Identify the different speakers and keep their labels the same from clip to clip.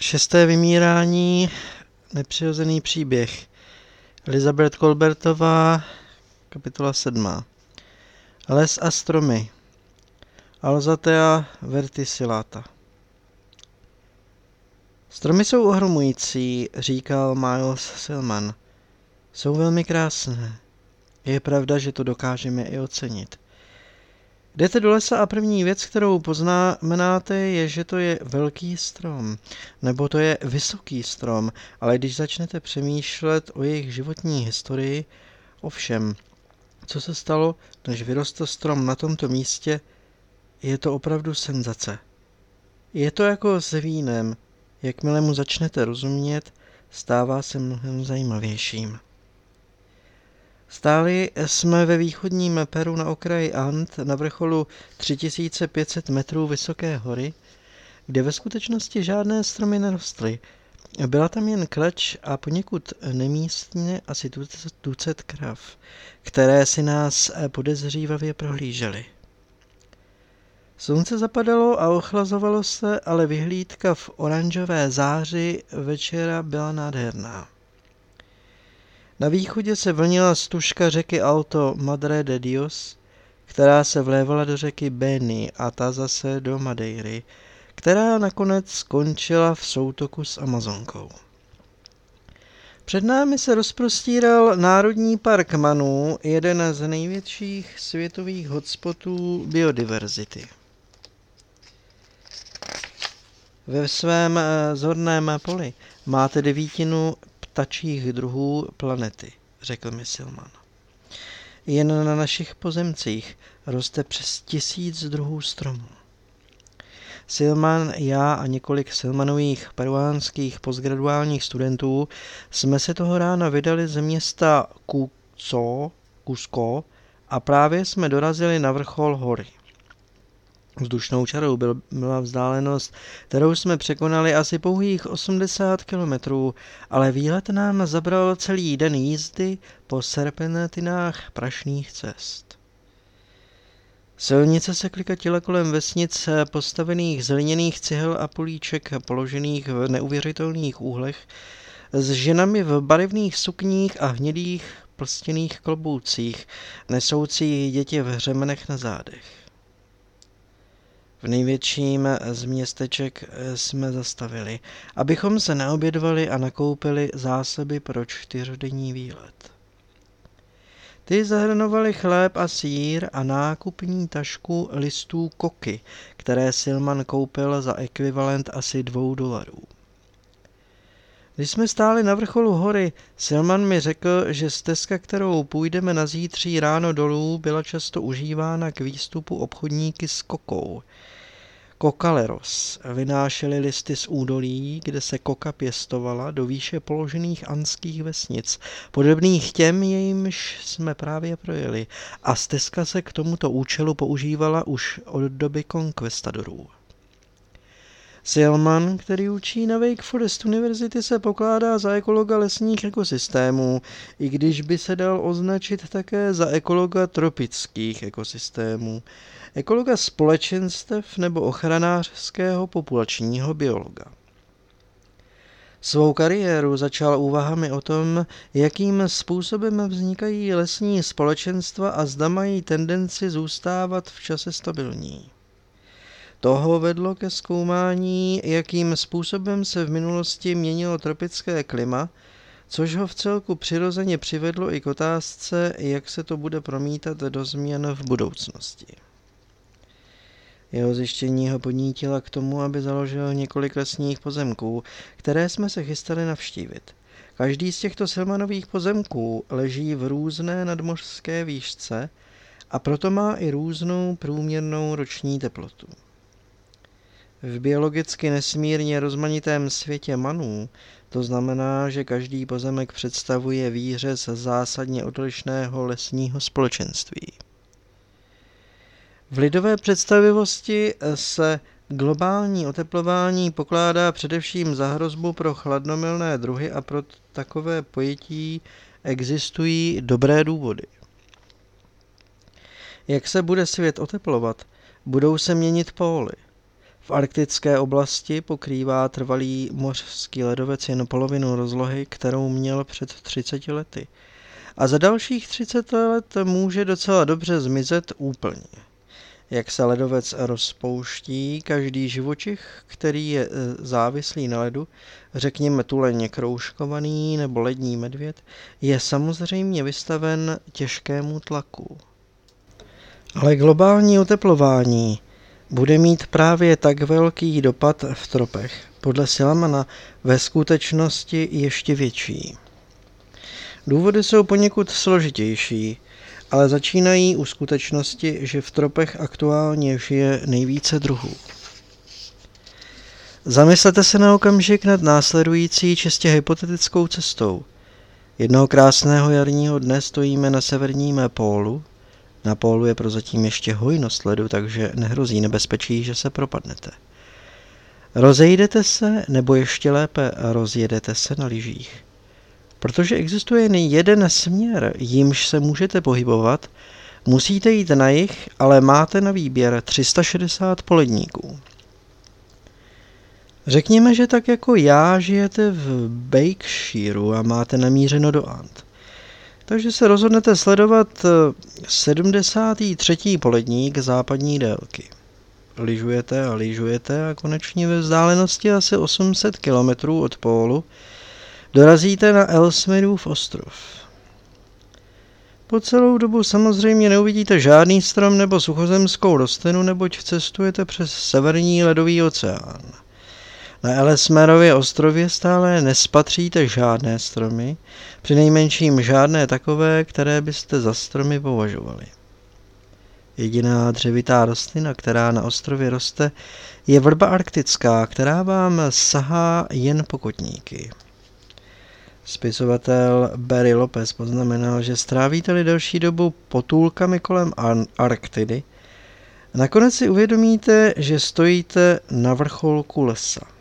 Speaker 1: Šesté vymírání, nepřirozený příběh. Elizabeth Kolbertová, kapitola sedmá. Les a stromy. Alzatea verticillata. Stromy jsou ohromující, říkal Miles Silman. Jsou velmi krásné. Je pravda, že to dokážeme i ocenit. Jdete do lesa a první věc, kterou poznamenáte, je, že to je velký strom, nebo to je vysoký strom, ale když začnete přemýšlet o jejich životní historii, ovšem, co se stalo, než vyrostl strom na tomto místě, je to opravdu senzace. Je to jako s vínem, jakmile mu začnete rozumět, stává se mnohem zajímavějším. Stáli jsme ve východním Peru na okraji Ant na vrcholu 3500 metrů vysoké hory, kde ve skutečnosti žádné stromy nerostly. Byla tam jen kleč a poněkud nemístně asi tucet krav, které si nás podezřívavě prohlížely. Slunce zapadalo a ochlazovalo se, ale vyhlídka v oranžové záři večera byla nádherná. Na východě se vlnila stužka řeky Alto Madre de Dios, která se vlévala do řeky Beni a ta zase do Madeiry, která nakonec skončila v soutoku s Amazonkou. Před námi se rozprostíral Národní park Manu, jeden z největších světových hotspotů biodiverzity. Ve svém eh, zorném poli máte devítinu ptačích druhů planety, řekl mi Silman. Jen na našich pozemcích roste přes tisíc druhů stromů. Silman, já a několik Silmanových peruánských postgraduálních studentů jsme se toho rána vydali ze města Cusco, Cusco a právě jsme dorazili na vrchol hory. Vzdušnou čarou byl, byla vzdálenost, kterou jsme překonali asi pouhých 80 kilometrů, ale výlet nám zabral celý den jízdy po serpentinách prašných cest. Silnice se klikatila kolem vesnic postavených z hliněných cihel a políček položených v neuvěřitelných úhlech, s ženami v barevných sukních a hnědých plstěných kloboucích, nesoucí děti v hřemenech na zádech. V největším z městeček jsme zastavili, abychom se naobědvali a nakoupili zásoby pro čtyřdenní výlet. Ty zahrnovaly chléb a sír a nákupní tašku listů koky, které Silman koupil za ekvivalent asi dvou dolarů. Když jsme stáli na vrcholu hory, Silman mi řekl, že stezka, kterou půjdeme na zítří ráno dolů, byla často užívána k výstupu obchodníky s kokou. Kokaleros vynášely listy z údolí, kde se koka pěstovala do výše položených anských vesnic, podobných těm, jejímž jsme právě projeli, a stezka se k tomuto účelu používala už od doby konkvestadorů. Silman, který učí na Wake Forest University, se pokládá za ekologa lesních ekosystémů, i když by se dal označit také za ekologa tropických ekosystémů, ekologa společenstev nebo ochranářského populačního biologa. Svou kariéru začal úvahami o tom, jakým způsobem vznikají lesní společenstva a zda mají tendenci zůstávat v čase stabilní. Toho vedlo ke zkoumání, jakým způsobem se v minulosti měnilo tropické klima, což ho v celku přirozeně přivedlo i k otázce, jak se to bude promítat do změn v budoucnosti. Jeho zjištění ho podnítila k tomu, aby založil několik lesních pozemků, které jsme se chystali navštívit. Každý z těchto Silmanových pozemků leží v různé nadmořské výšce a proto má i různou průměrnou roční teplotu. V biologicky nesmírně rozmanitém světě manů to znamená, že každý pozemek představuje výřez zásadně odlišného lesního společenství. V lidové představivosti se globální oteplování pokládá především za hrozbu pro chladnomilné druhy a pro takové pojetí existují dobré důvody. Jak se bude svět oteplovat, budou se měnit póly – V arktické oblasti pokrývá trvalý mořský ledovec jen polovinu rozlohy, kterou měl před 30 lety. A za dalších 30 let může docela dobře zmizet úplně. Jak se ledovec rozpouští, každý živočich, který je e, závislý na ledu, řekněme tuleně kroužkovaný nebo lední medvěd, je samozřejmě vystaven těžkému tlaku. Ale globální oteplování bude mít právě tak velký dopad v tropech, podle Silamana ve skutečnosti ještě větší. Důvody jsou poněkud složitější, ale začínají u skutečnosti, že v tropech aktuálně žije nejvíce druhů. Zamyslete se na okamžik nad následující čistě hypotetickou cestou. Jednoho krásného jarního dne stojíme na severním pólu. Na pólu je prozatím ještě hojnost ledu, takže nehrozí nebezpečí, že se propadnete. Rozejdete se, nebo ještě lépe rozjedete se na lyžích. Protože existuje jen jeden směr, jimž se můžete pohybovat, musíte jít na jich, ale máte na výběr 360 poledníků. Řekněme, že tak jako já žijete v Bakeshireu a máte namířeno do Ant. Takže se rozhodnete sledovat 73. Eh, poledník západní délky. Lyžujete a lyžujete a konečně ve vzdálenosti asi 800 km od pólu dorazíte na Elsmidův ostrov. Po celou dobu samozřejmě neuvidíte žádný strom nebo suchozemskou rostlinu, neboť cestujete přes severní ledový oceán. Na Elesmerově ostrově stále nespatříte žádné stromy, přinejmenším žádné takové, které byste za stromy považovali. Jediná dřevitá rostlina, která na ostrově roste, je vrba arktická, která vám sahá jen pokotníky. Spisovatel Barry Lopez poznamenal, že strávíte-li delší dobu potůlkami kolem Arktidy, nakonec si uvědomíte, že stojíte na vrcholku lesa.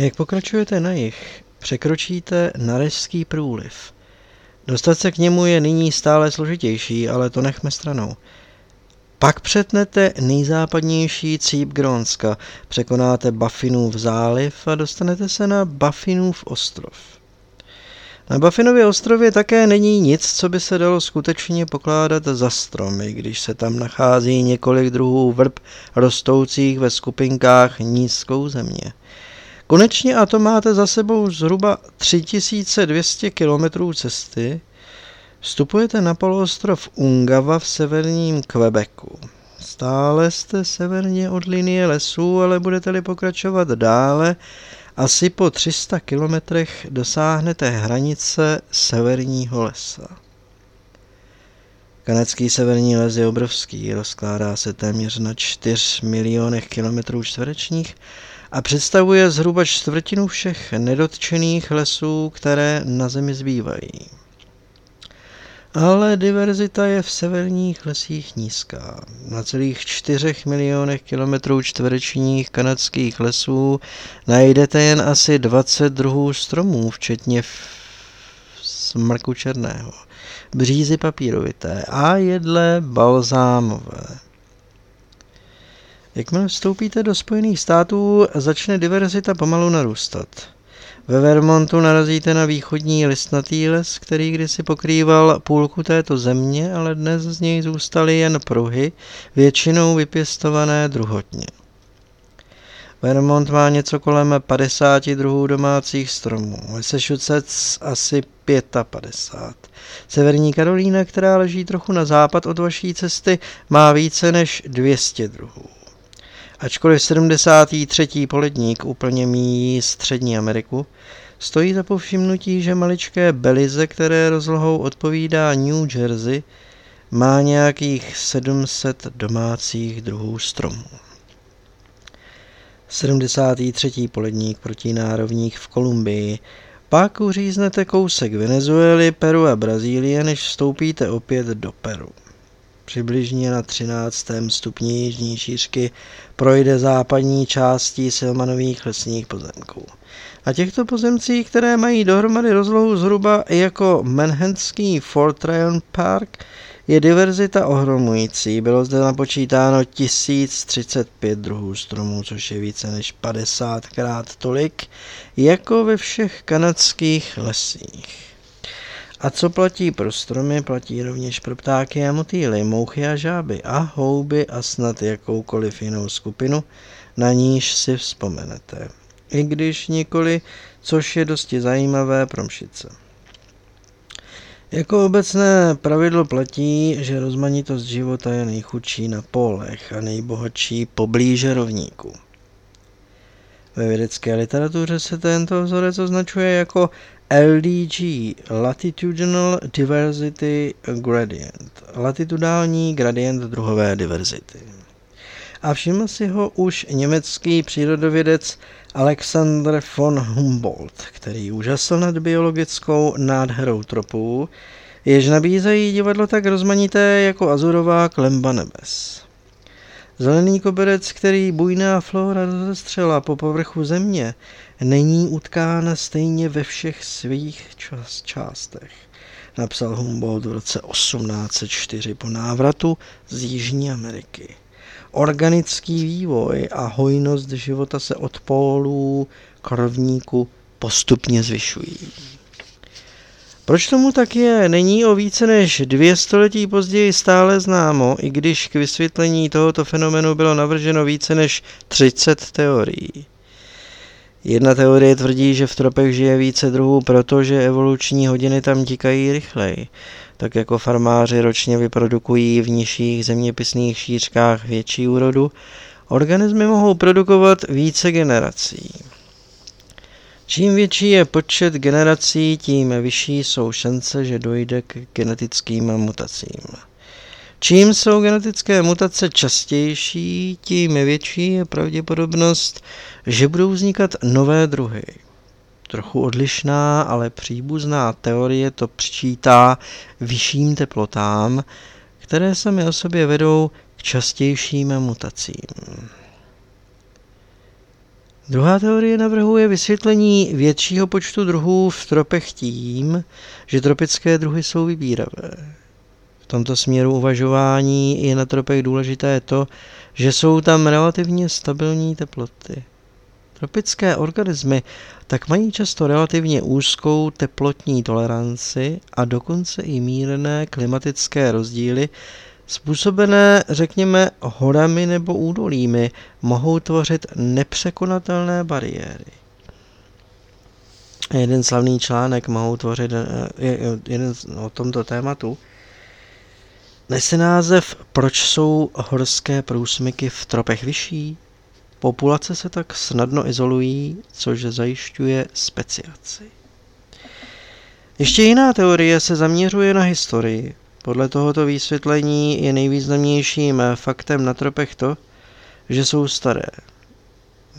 Speaker 1: Jak pokračujete na jich, překročíte Narešský průliv. Dostat se k němu je nyní stále složitější, ale to nechme stranou. Pak přetnete nejzápadnější cíp Grónska, překonáte Buffinův záliv a dostanete se na Buffinův ostrov. Na Buffinově ostrově také není nic, co by se dalo skutečně pokládat za stromy, když se tam nachází několik druhů vrb rostoucích ve skupinkách nízkou země. Konečně a to máte za sebou zhruba 3200 km cesty, vstupujete na poloostrov Ungava v severním Quebecu. Stále jste severně od linie lesů, ale budete-li pokračovat dále, asi po 300 kilometrech dosáhnete hranice severního lesa. Kanadský severní les je obrovský, rozkládá se téměř na 4 milionech kilometrů čtverečních a představuje zhruba čtvrtinu všech nedotčených lesů, které na Zemi zbývají. Ale diverzita je v severních lesích nízká. Na celých čtyřech milionech kilometrů čtverečních kanadských lesů najdete jen asi 20 druhů stromů, včetně smrku černého, břízy papírovité a jedle balzámové. Jakmile vstoupíte do Spojených států, začne diverzita pomalu narůstat. Ve Vermontu narazíte na východní listnatý les, který kdysi pokrýval půlku této země, ale dnes z něj zůstaly jen pruhy, většinou vypěstované druhotně. Vermont má něco kolem 50 druhů domácích stromů, Massachusetts asi 55. Severní Karolína, která leží trochu na západ od vaší cesty, má více než 200 druhů. Ačkoliv 73. poledník úplně míjí Střední Ameriku, stojí za povšimnutí, že maličké Belize, které rozlohou odpovídá New Jersey, má nějakých 700 domácích druhů stromů. 73. poledník protinárovních v Kolumbii pak uříznete kousek Venezuely, Peru a Brazílie, než vstoupíte opět do Peru přibližně na 13. stupni jižní šířky projde západní částí Silmanových lesních pozemků. Na těchto pozemcích, které mají dohromady rozlohu zhruba jako Manhattanský Fort Tryon Park, je diverzita ohromující. Bylo zde napočítáno 1035 druhů stromů, což je více než 50krát tolik, jako ve všech kanadských lesích. A co platí pro stromy, platí rovněž pro ptáky a motýly, mouchy a žáby a houby a snad jakoukoliv jinou skupinu, na níž si vzpomenete. I když nikoli, což je dosti zajímavé pro mšice. Jako obecné pravidlo platí, že rozmanitost života je nejchudší na polech a nejbohatší poblíže rovníku. Ve vědecké literatuře se tento vzorec označuje jako LDG, Latitudinal Diversity Gradient, latitudální gradient druhové diverzity. A všiml si ho už německý přírodovědec Alexander von Humboldt, který úžasl nad biologickou nádherou tropů, jež nabízejí divadlo tak rozmanité jako azurová klemba nebes. Zelený koberec, který bujná flora rozestřela po povrchu země, není utkán stejně ve všech svých čas, částech, napsal Humboldt v roce 1804 po návratu z Jižní Ameriky. Organický vývoj a hojnost života se od pólů krvníku postupně zvyšují. Proč tomu tak je, není o více než dvě století později stále známo, i když k vysvětlení tohoto fenomenu bylo navrženo více než 30 teorií. Jedna teorie tvrdí, že v tropech žije více druhů, protože evoluční hodiny tam tikají rychleji, tak jako farmáři ročně vyprodukují v nižších zeměpisných šířkách větší úrodu, organismy mohou produkovat více generací. Čím větší je počet generací, tím vyšší jsou šance, že dojde k genetickým mutacím. Čím jsou genetické mutace častější, tím větší je pravděpodobnost, že budou vznikat nové druhy. Trochu odlišná, ale příbuzná teorie to přičítá vyšším teplotám, které sami o sobě vedou k častějším mutacím. Druhá teorie navrhuje vysvětlení většího počtu druhů v tropech tím, že tropické druhy jsou vybíravé. Tomto směru uvažování je na tropech důležité to, že jsou tam relativně stabilní teploty. Tropické organismy tak mají často relativně úzkou teplotní toleranci a dokonce i mírné klimatické rozdíly, způsobené, řekněme, horami nebo údolími, mohou tvořit nepřekonatelné bariéry. Jeden slavný článek mohou tvořit eh, jeden o tomto tématu. Nese název Proč jsou horské průsmyky v tropech vyšší? Populace se tak snadno izolují, což zajišťuje speciaci. Ještě jiná teorie se zaměřuje na historii. Podle tohoto vysvětlení je nejvýznamnějším faktem na tropech to, že jsou staré.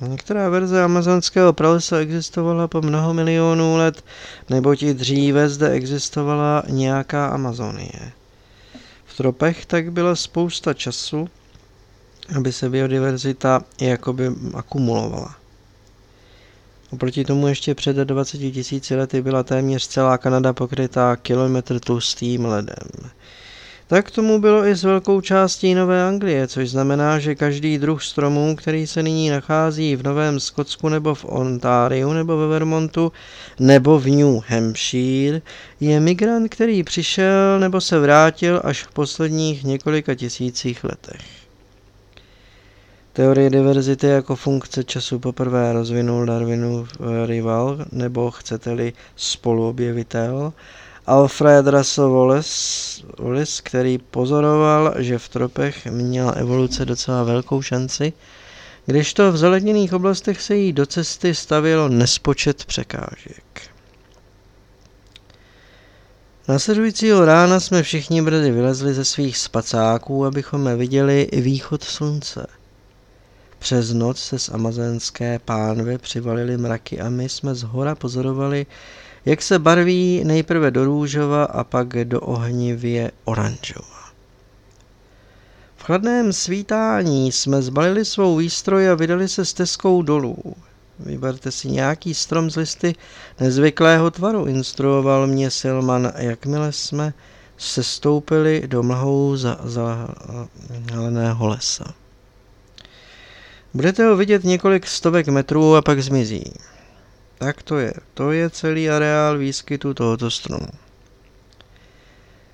Speaker 1: Některá verze amazonského pralesa existovala po mnoho milionů let, neboť i dříve zde existovala nějaká Amazonie. V tropech tak byla spousta času, aby se biodiverzita jakoby akumulovala. Oproti tomu ještě před 20 tisíci lety byla téměř celá Kanada pokrytá kilometr tlustým ledem. Tak tomu bylo i s velkou částí Nové Anglie, což znamená, že každý druh stromů, který se nyní nachází v Novém Skotsku nebo v Ontáriu nebo ve Vermontu nebo v New Hampshire, je migrant, který přišel nebo se vrátil až v posledních několika tisících letech. Teorie diverzity jako funkce času poprvé rozvinul Darwinův rival, nebo chcete-li spoluobjevitel, Alfred Russel Wallace, Wallace, který pozoroval, že v tropech měla evoluce docela velkou šanci, když to v zaledněných oblastech se jí do cesty stavilo nespočet překážek. Následujícího rána jsme všichni brzy vylezli ze svých spacáků, abychom viděli východ slunce – přes noc se z amazonské pánve přivalili mraky a my jsme z hora pozorovali, jak se barví nejprve do růžova a pak do ohnivě oranžova. V chladném svítání jsme zbalili svou výstroj a vydali se stezkou dolů. Vyberte si nějaký strom z listy nezvyklého tvaru, instruoval mě Silman, jakmile jsme se stoupili do mlhou zaleného lesa. Budete ho vidět několik stovek metrů a pak zmizí. Tak to je. To je celý areál výskytu tohoto stromu.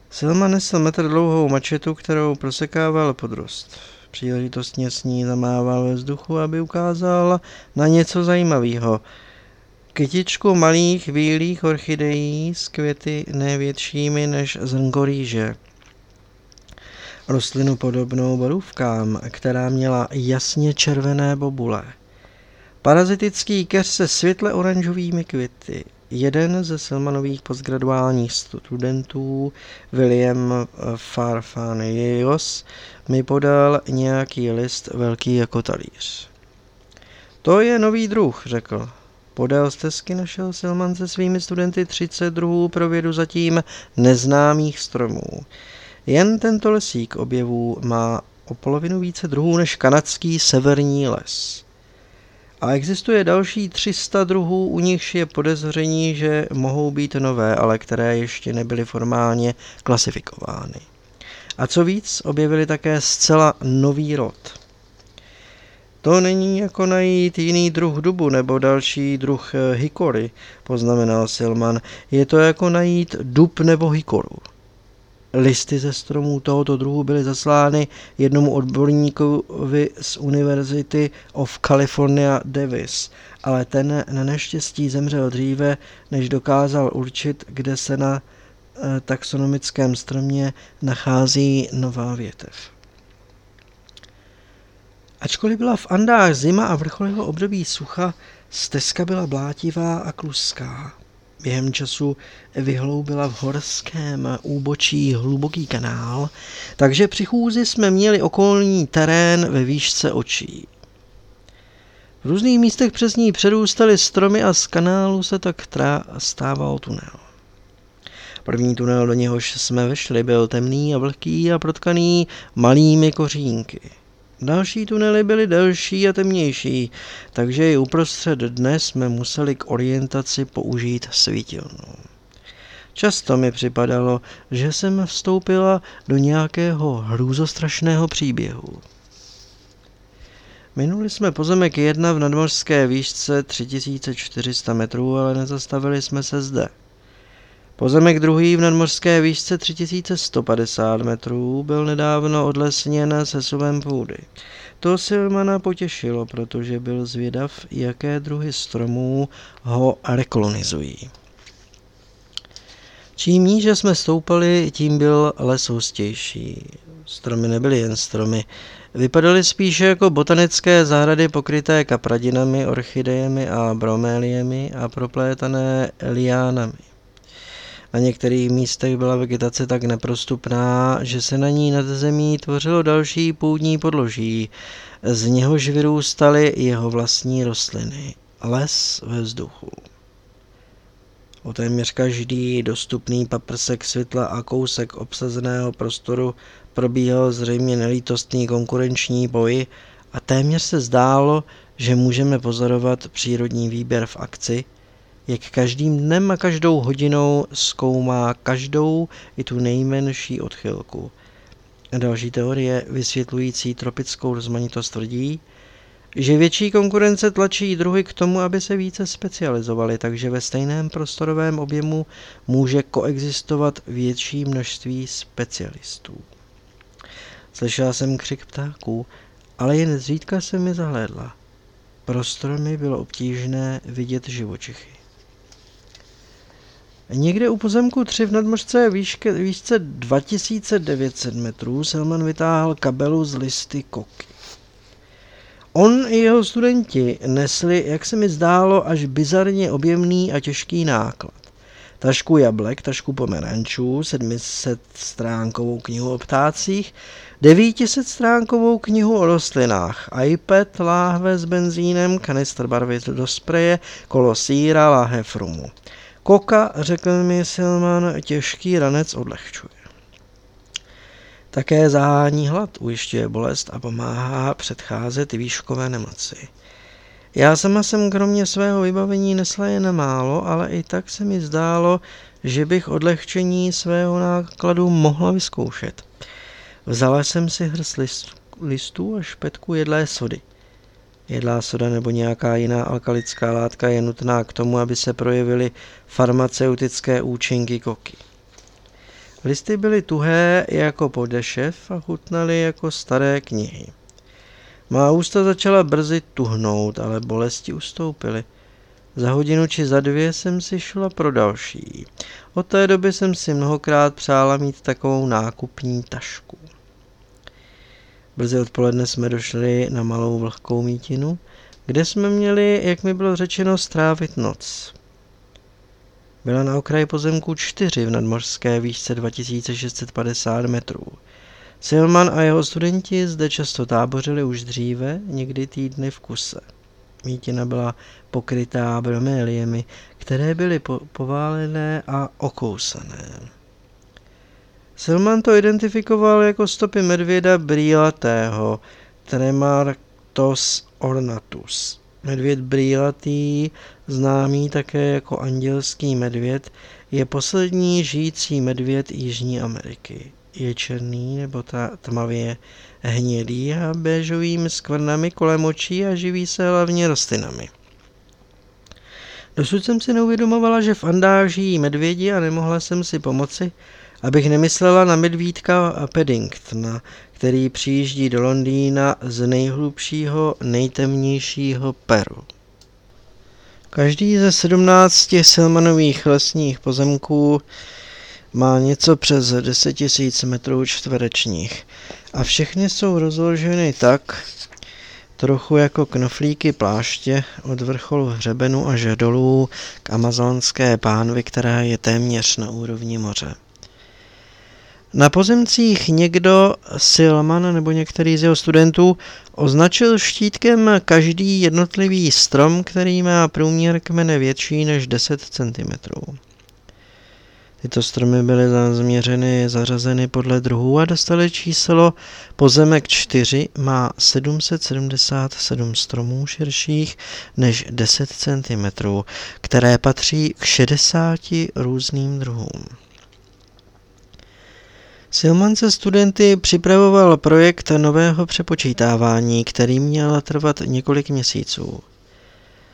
Speaker 1: Selma nesl metr dlouhou mačetu, kterou prosekával podrost. Příležitostně s ní zamával ve vzduchu, aby ukázal na něco zajímavého. Kytičku malých bílých orchidejí s květy nevětšími než zrnko rýže. Rostlinu podobnou borůvkám, která měla jasně červené bobule. Parazitický keř se světle oranžovými květy. Jeden ze Silmanových postgraduálních studentů, William Farfanios, mi podal nějaký list velký jako talíř. To je nový druh, řekl. Podél stezky našel Silman se svými studenty 30 druhů pro vědu zatím neznámých stromů. Jen tento lesík objevů má o polovinu více druhů než kanadský severní les. A existuje další 300 druhů, u nichž je podezření, že mohou být nové, ale které ještě nebyly formálně klasifikovány. A co víc, objevili také zcela nový rod. To není jako najít jiný druh dubu nebo další druh eh, hikory, poznamenal Silman. Je to jako najít dub nebo hikoru. Listy ze stromů tohoto druhu byly zaslány jednomu odborníkovi z Univerzity of California Davis, ale ten na neštěstí zemřel dříve, než dokázal určit, kde se na eh, taxonomickém stromě nachází nová větev. Ačkoliv byla v Andách zima a vrcholného období sucha, stezka byla blátivá a kluská. Během času vyhloubila v horském úbočí hluboký kanál, takže při chůzi jsme měli okolní terén ve výšce očí. V různých místech přes ní předůstaly stromy a z kanálu se tak stával tunel. První tunel, do něhož jsme vešli, byl temný a vlhký a protkaný malými kořínky. Další tunely byly delší a temnější, takže i uprostřed dne jsme museli k orientaci použít svítilnu. Často mi připadalo, že jsem vstoupila do nějakého hrůzostrašného příběhu. Minuli jsme pozemek jedna v nadmořské výšce 3400 metrů, ale nezastavili jsme se zde. Pozemek druhý v nadmořské výšce 3150 metrů byl nedávno odlesněn sesuvem půdy. To Silmana potěšilo, protože byl zvědav, jaké druhy stromů ho rekolonizují. Čím níže jsme stoupali, tím byl les hustější. Stromy nebyly jen stromy, vypadaly spíše jako botanické zahrady pokryté kapradinami, orchidejemi a broméliemi a proplétané liánami. Na některých místech byla vegetace tak neprostupná, že se na ní nad zemí tvořilo další půdní podloží, z něhož vyrůstaly jeho vlastní rostliny. Les ve vzduchu. O téměř každý dostupný paprsek světla a kousek obsazeného prostoru probíhal zřejmě nelítostný konkurenční boj a téměř se zdálo, že můžeme pozorovat přírodní výběr v akci – jak každým dnem a každou hodinou zkoumá každou i tu nejmenší odchylku. Další teorie vysvětlující tropickou rozmanitost tvrdí, že větší konkurence tlačí druhy k tomu, aby se více specializovaly, takže ve stejném prostorovém objemu může koexistovat větší množství specialistů. Slyšela jsem křik ptáků, ale jen zřídka se mi zahlédla. Prostor mi bylo obtížné vidět živočichy. Někde u pozemku 3 v nadmořské výšce 2900 metrů Selman vytáhl kabelu z listy koky. On i jeho studenti nesli, jak se mi zdálo, až bizarně objemný a těžký náklad. Tašku jablek, tašku pomerančů, 700 stránkovou knihu o ptácích, 900 stránkovou knihu o rostlinách, iPad, láhve s benzínem, kanistr barvy do spreje, kolo síra, láhev rumu. Koka, řekl mi Silman, těžký ranec odlehčuje. Také zahání hlad, ujišťuje bolest a pomáhá předcházet výškové nemoci. Já sama jsem kromě svého vybavení nesla jen málo, ale i tak se mi zdálo, že bych odlehčení svého nákladu mohla vyzkoušet. Vzala jsem si hrst listů a špetku jedlé sody. Jedlá soda nebo nějaká jiná alkalická látka je nutná k tomu, aby se projevily farmaceutické účinky koky. Listy byly tuhé jako podešev a chutnaly jako staré knihy. Má ústa začala brzy tuhnout, ale bolesti ustoupily. Za hodinu či za dvě jsem si šla pro další. Od té doby jsem si mnohokrát přála mít takovou nákupní tašku. Brzy odpoledne jsme došli na malou vlhkou mítinu, kde jsme měli, jak mi bylo řečeno, strávit noc. Byla na okraji pozemku 4 v nadmořské výšce 2650 metrů. Silman a jeho studenti zde často tábořili už dříve, někdy týdny v kuse. Mítina byla pokrytá broméliemi, které byly po- poválené a okousané. Silman to identifikoval jako stopy medvěda brýlatého, Tremartos ornatus. Medvěd brýlatý, známý také jako andělský medvěd, je poslední žijící medvěd Jižní Ameriky. Je černý nebo ta tmavě hnědý a béžovými skvrnami kolem očí a živí se hlavně rostlinami. Dosud jsem si neuvědomovala, že v Andách žijí medvědi a nemohla jsem si pomoci, abych nemyslela na medvídka Paddingtona, který přijíždí do Londýna z nejhlubšího, nejtemnějšího Peru. Každý ze sedmnácti Silmanových lesních pozemků má něco přes 10 000 metrů čtverečních a všechny jsou rozloženy tak, trochu jako knoflíky pláště od vrcholu hřebenu až dolů k amazonské pánvi, která je téměř na úrovni moře. Na pozemcích někdo, Silman nebo některý z jeho studentů, označil štítkem každý jednotlivý strom, který má průměr kmene větší než 10 cm. Tyto stromy byly změřeny, zařazeny podle druhů a dostaly číslo pozemek 4 má 777 stromů širších než 10 cm, které patří k 60 různým druhům. Silman se studenty připravoval projekt nového přepočítávání, který měl trvat několik měsíců.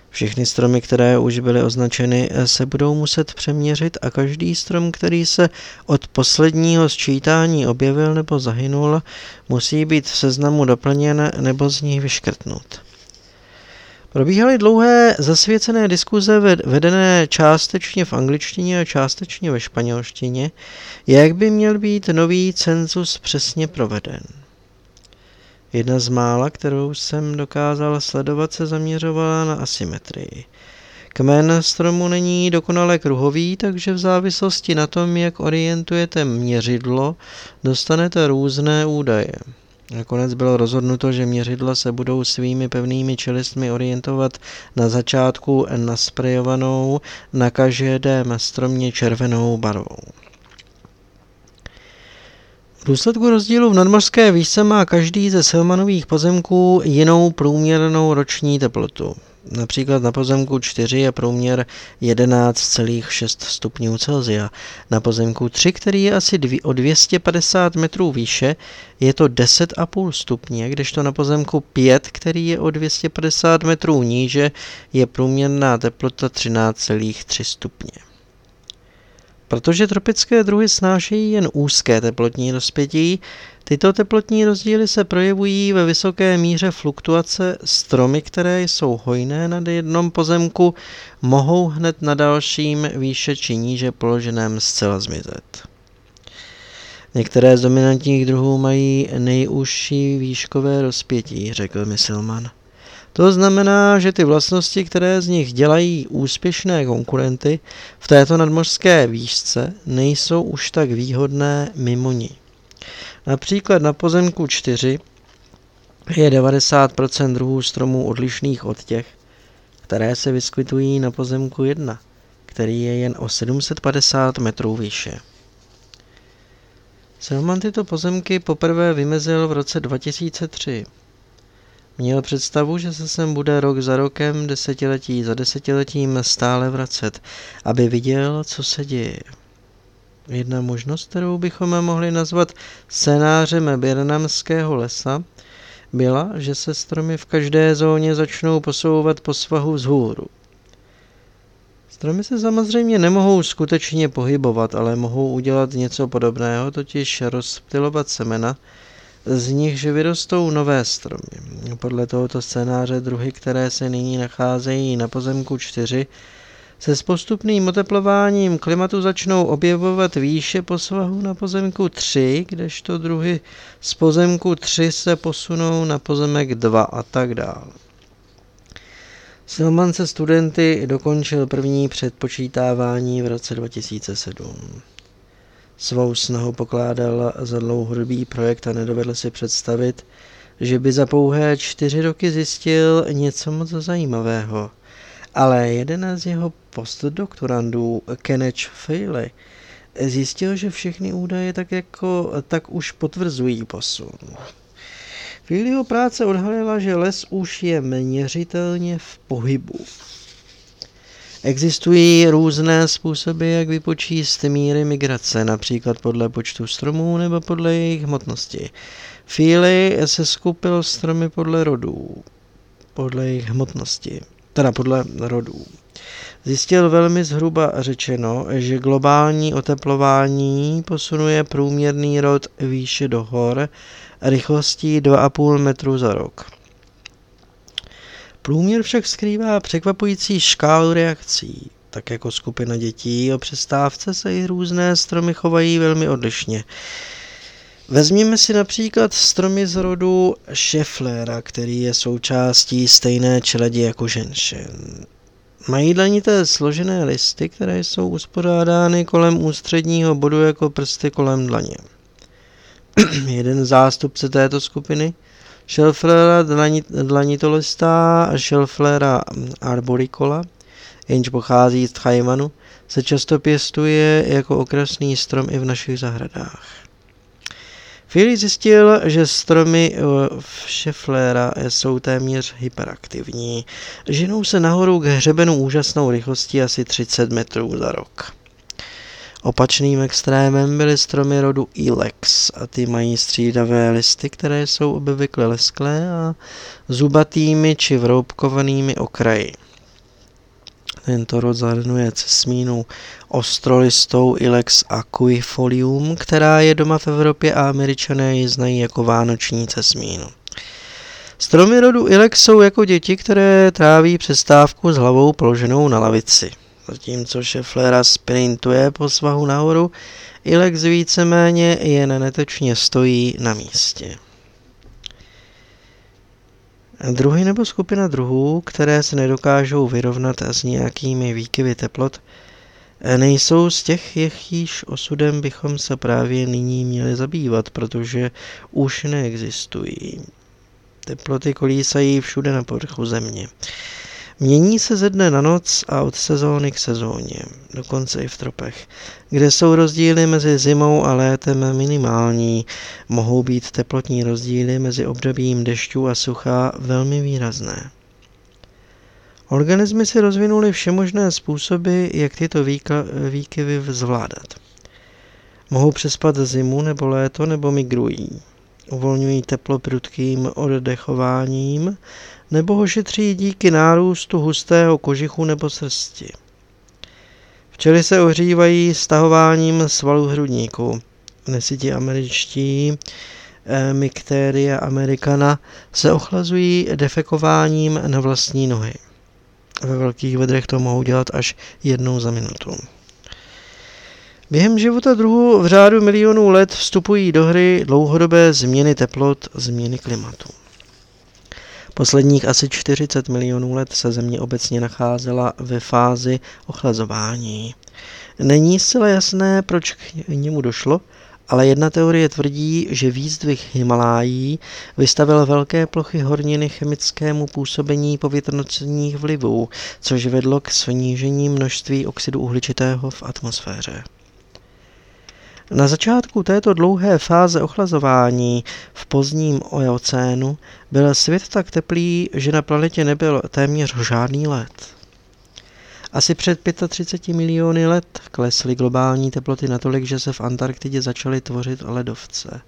Speaker 1: Všechny stromy, které už byly označeny, se budou muset přeměřit a každý strom, který se od posledního sčítání objevil nebo zahynul, musí být v seznamu doplněn nebo z nich vyškrtnut. Probíhaly dlouhé zasvěcené diskuze vedené částečně v angličtině a částečně ve španělštině, jak by měl být nový cenzus přesně proveden. Jedna z mála, kterou jsem dokázal sledovat, se zaměřovala na asymetrii. Kmen stromu není dokonale kruhový, takže v závislosti na tom, jak orientujete měřidlo, dostanete různé údaje. Nakonec bylo rozhodnuto, že měřidla se budou svými pevnými čelistmi orientovat na začátku nasprejovanou na každém stromě červenou barvou. V důsledku rozdílu v nadmořské výšce má každý ze Silmanových pozemků jinou průměrnou roční teplotu. Například na pozemku 4 je průměr 11,6 stupňů Celsia. Na pozemku 3, který je asi dvě, o 250 metrů výše, je to 10,5 stupně, kdežto na pozemku 5, který je o 250 metrů níže, je průměrná teplota 13,3 stupně. Protože tropické druhy snášejí jen úzké teplotní rozpětí, tyto teplotní rozdíly se projevují ve vysoké míře fluktuace. Stromy, které jsou hojné na jednom pozemku, mohou hned na dalším výše či níže položeném zcela zmizet. Některé z dominantních druhů mají nejúžší výškové rozpětí, řekl mi Silman. To znamená, že ty vlastnosti, které z nich dělají úspěšné konkurenty v této nadmořské výšce, nejsou už tak výhodné mimo ní. Například na pozemku 4 je 90% druhů stromů odlišných od těch, které se vyskytují na pozemku 1, který je jen o 750 metrů výše. Selman tyto pozemky poprvé vymezil v roce 2003 Měl představu, že se sem bude rok za rokem, desetiletí za desetiletím stále vracet, aby viděl, co se děje. Jedna možnost, kterou bychom mohli nazvat scénářem Birnamského lesa, byla, že se stromy v každé zóně začnou posouvat po svahu vzhůru. Stromy se samozřejmě nemohou skutečně pohybovat, ale mohou udělat něco podobného, totiž rozptilovat semena, z nichž vyrostou nové stromy. Podle tohoto scénáře druhy, které se nyní nacházejí na pozemku 4, se s postupným oteplováním klimatu začnou objevovat výše po svahu na pozemku 3, kdežto druhy z pozemku 3 se posunou na pozemek 2 a tak dále. Silman se studenty dokončil první předpočítávání v roce 2007. Svou snahu pokládal za dlouhodobý projekt a nedovedl si představit, že by za pouhé čtyři roky zjistil něco moc zajímavého. Ale jeden z jeho postdoktorandů, Kenneth Faley, zjistil, že všechny údaje tak jako tak už potvrzují posun. Filliho práce odhalila, že les už je měřitelně v pohybu. Existují různé způsoby, jak vypočíst míry migrace, například podle počtu stromů nebo podle jejich hmotnosti. Feely se skupil stromy podle rodů, podle jejich hmotnosti, teda podle rodů. Zjistil velmi zhruba řečeno, že globální oteplování posunuje průměrný rod výše do hor rychlostí 2,5 metru za rok. Průměr však skrývá překvapující škálu reakcí. Tak jako skupina dětí o přestávce se i různé stromy chovají velmi odlišně. Vezměme si například stromy z rodu Schefflera, který je součástí stejné čeledi jako ženšen. Mají dlanité složené listy, které jsou uspořádány kolem ústředního bodu jako prsty kolem dlaně. Jeden zástupce této skupiny, Shelflera dlanitolista a Shelflera arboricola, jenž pochází z Tchajmanu, se často pěstuje jako okrasný strom i v našich zahradách. Philly zjistil, že stromy v Schefflera jsou téměř hyperaktivní. Ženou se nahoru k hřebenu úžasnou rychlostí asi 30 metrů za rok. Opačným extrémem byly stromy rodu Ilex a ty mají střídavé listy, které jsou obvykle lesklé a zubatými či vroubkovanými okraji. Tento rod zahrnuje cesmínu ostrolistou Ilex aquifolium, která je doma v Evropě a američané ji znají jako vánoční cesmínu. Stromy rodu Ilex jsou jako děti, které tráví přestávku s hlavou položenou na lavici. Zatímco šeflera sprintuje po svahu nahoru, Ilex víceméně jen netečně stojí na místě. Druhy nebo skupina druhů, které se nedokážou vyrovnat s nějakými výkyvy teplot, nejsou z těch, jejíž osudem bychom se právě nyní měli zabývat, protože už neexistují. Teploty kolísají všude na povrchu země. Mění se ze dne na noc a od sezóny k sezóně, dokonce i v tropech, kde jsou rozdíly mezi zimou a létem minimální, mohou být teplotní rozdíly mezi obdobím dešťů a sucha velmi výrazné. Organismy si rozvinuly všemožné způsoby, jak tyto výkyvy zvládat. Mohou přespat zimu nebo léto nebo migrují. Uvolňují teplo prudkým oddechováním nebo ho šetří díky nárůstu hustého kožichu nebo srsti. Včely se ohřívají stahováním svalů hrudníku. Nesiti američtí eh, Mykteria americana se ochlazují defekováním na vlastní nohy. Ve velkých vedrech to mohou dělat až jednou za minutu. Během života druhu v řádu milionů let vstupují do hry dlouhodobé změny teplot, změny klimatu. Posledních asi 40 milionů let se Země obecně nacházela ve fázi ochlazování. Není zcela jasné, proč k němu došlo, ale jedna teorie tvrdí, že výzdvih Himalájí vystavil velké plochy horniny chemickému působení povětrnocních vlivů, což vedlo k snížení množství oxidu uhličitého v atmosféře. Na začátku této dlouhé fáze ochlazování v pozdním eocénu byl svět tak teplý, že na planetě nebyl téměř žádný led. Asi před 35 miliony let klesly globální teploty natolik, že se v Antarktidě začaly tvořit ledovce.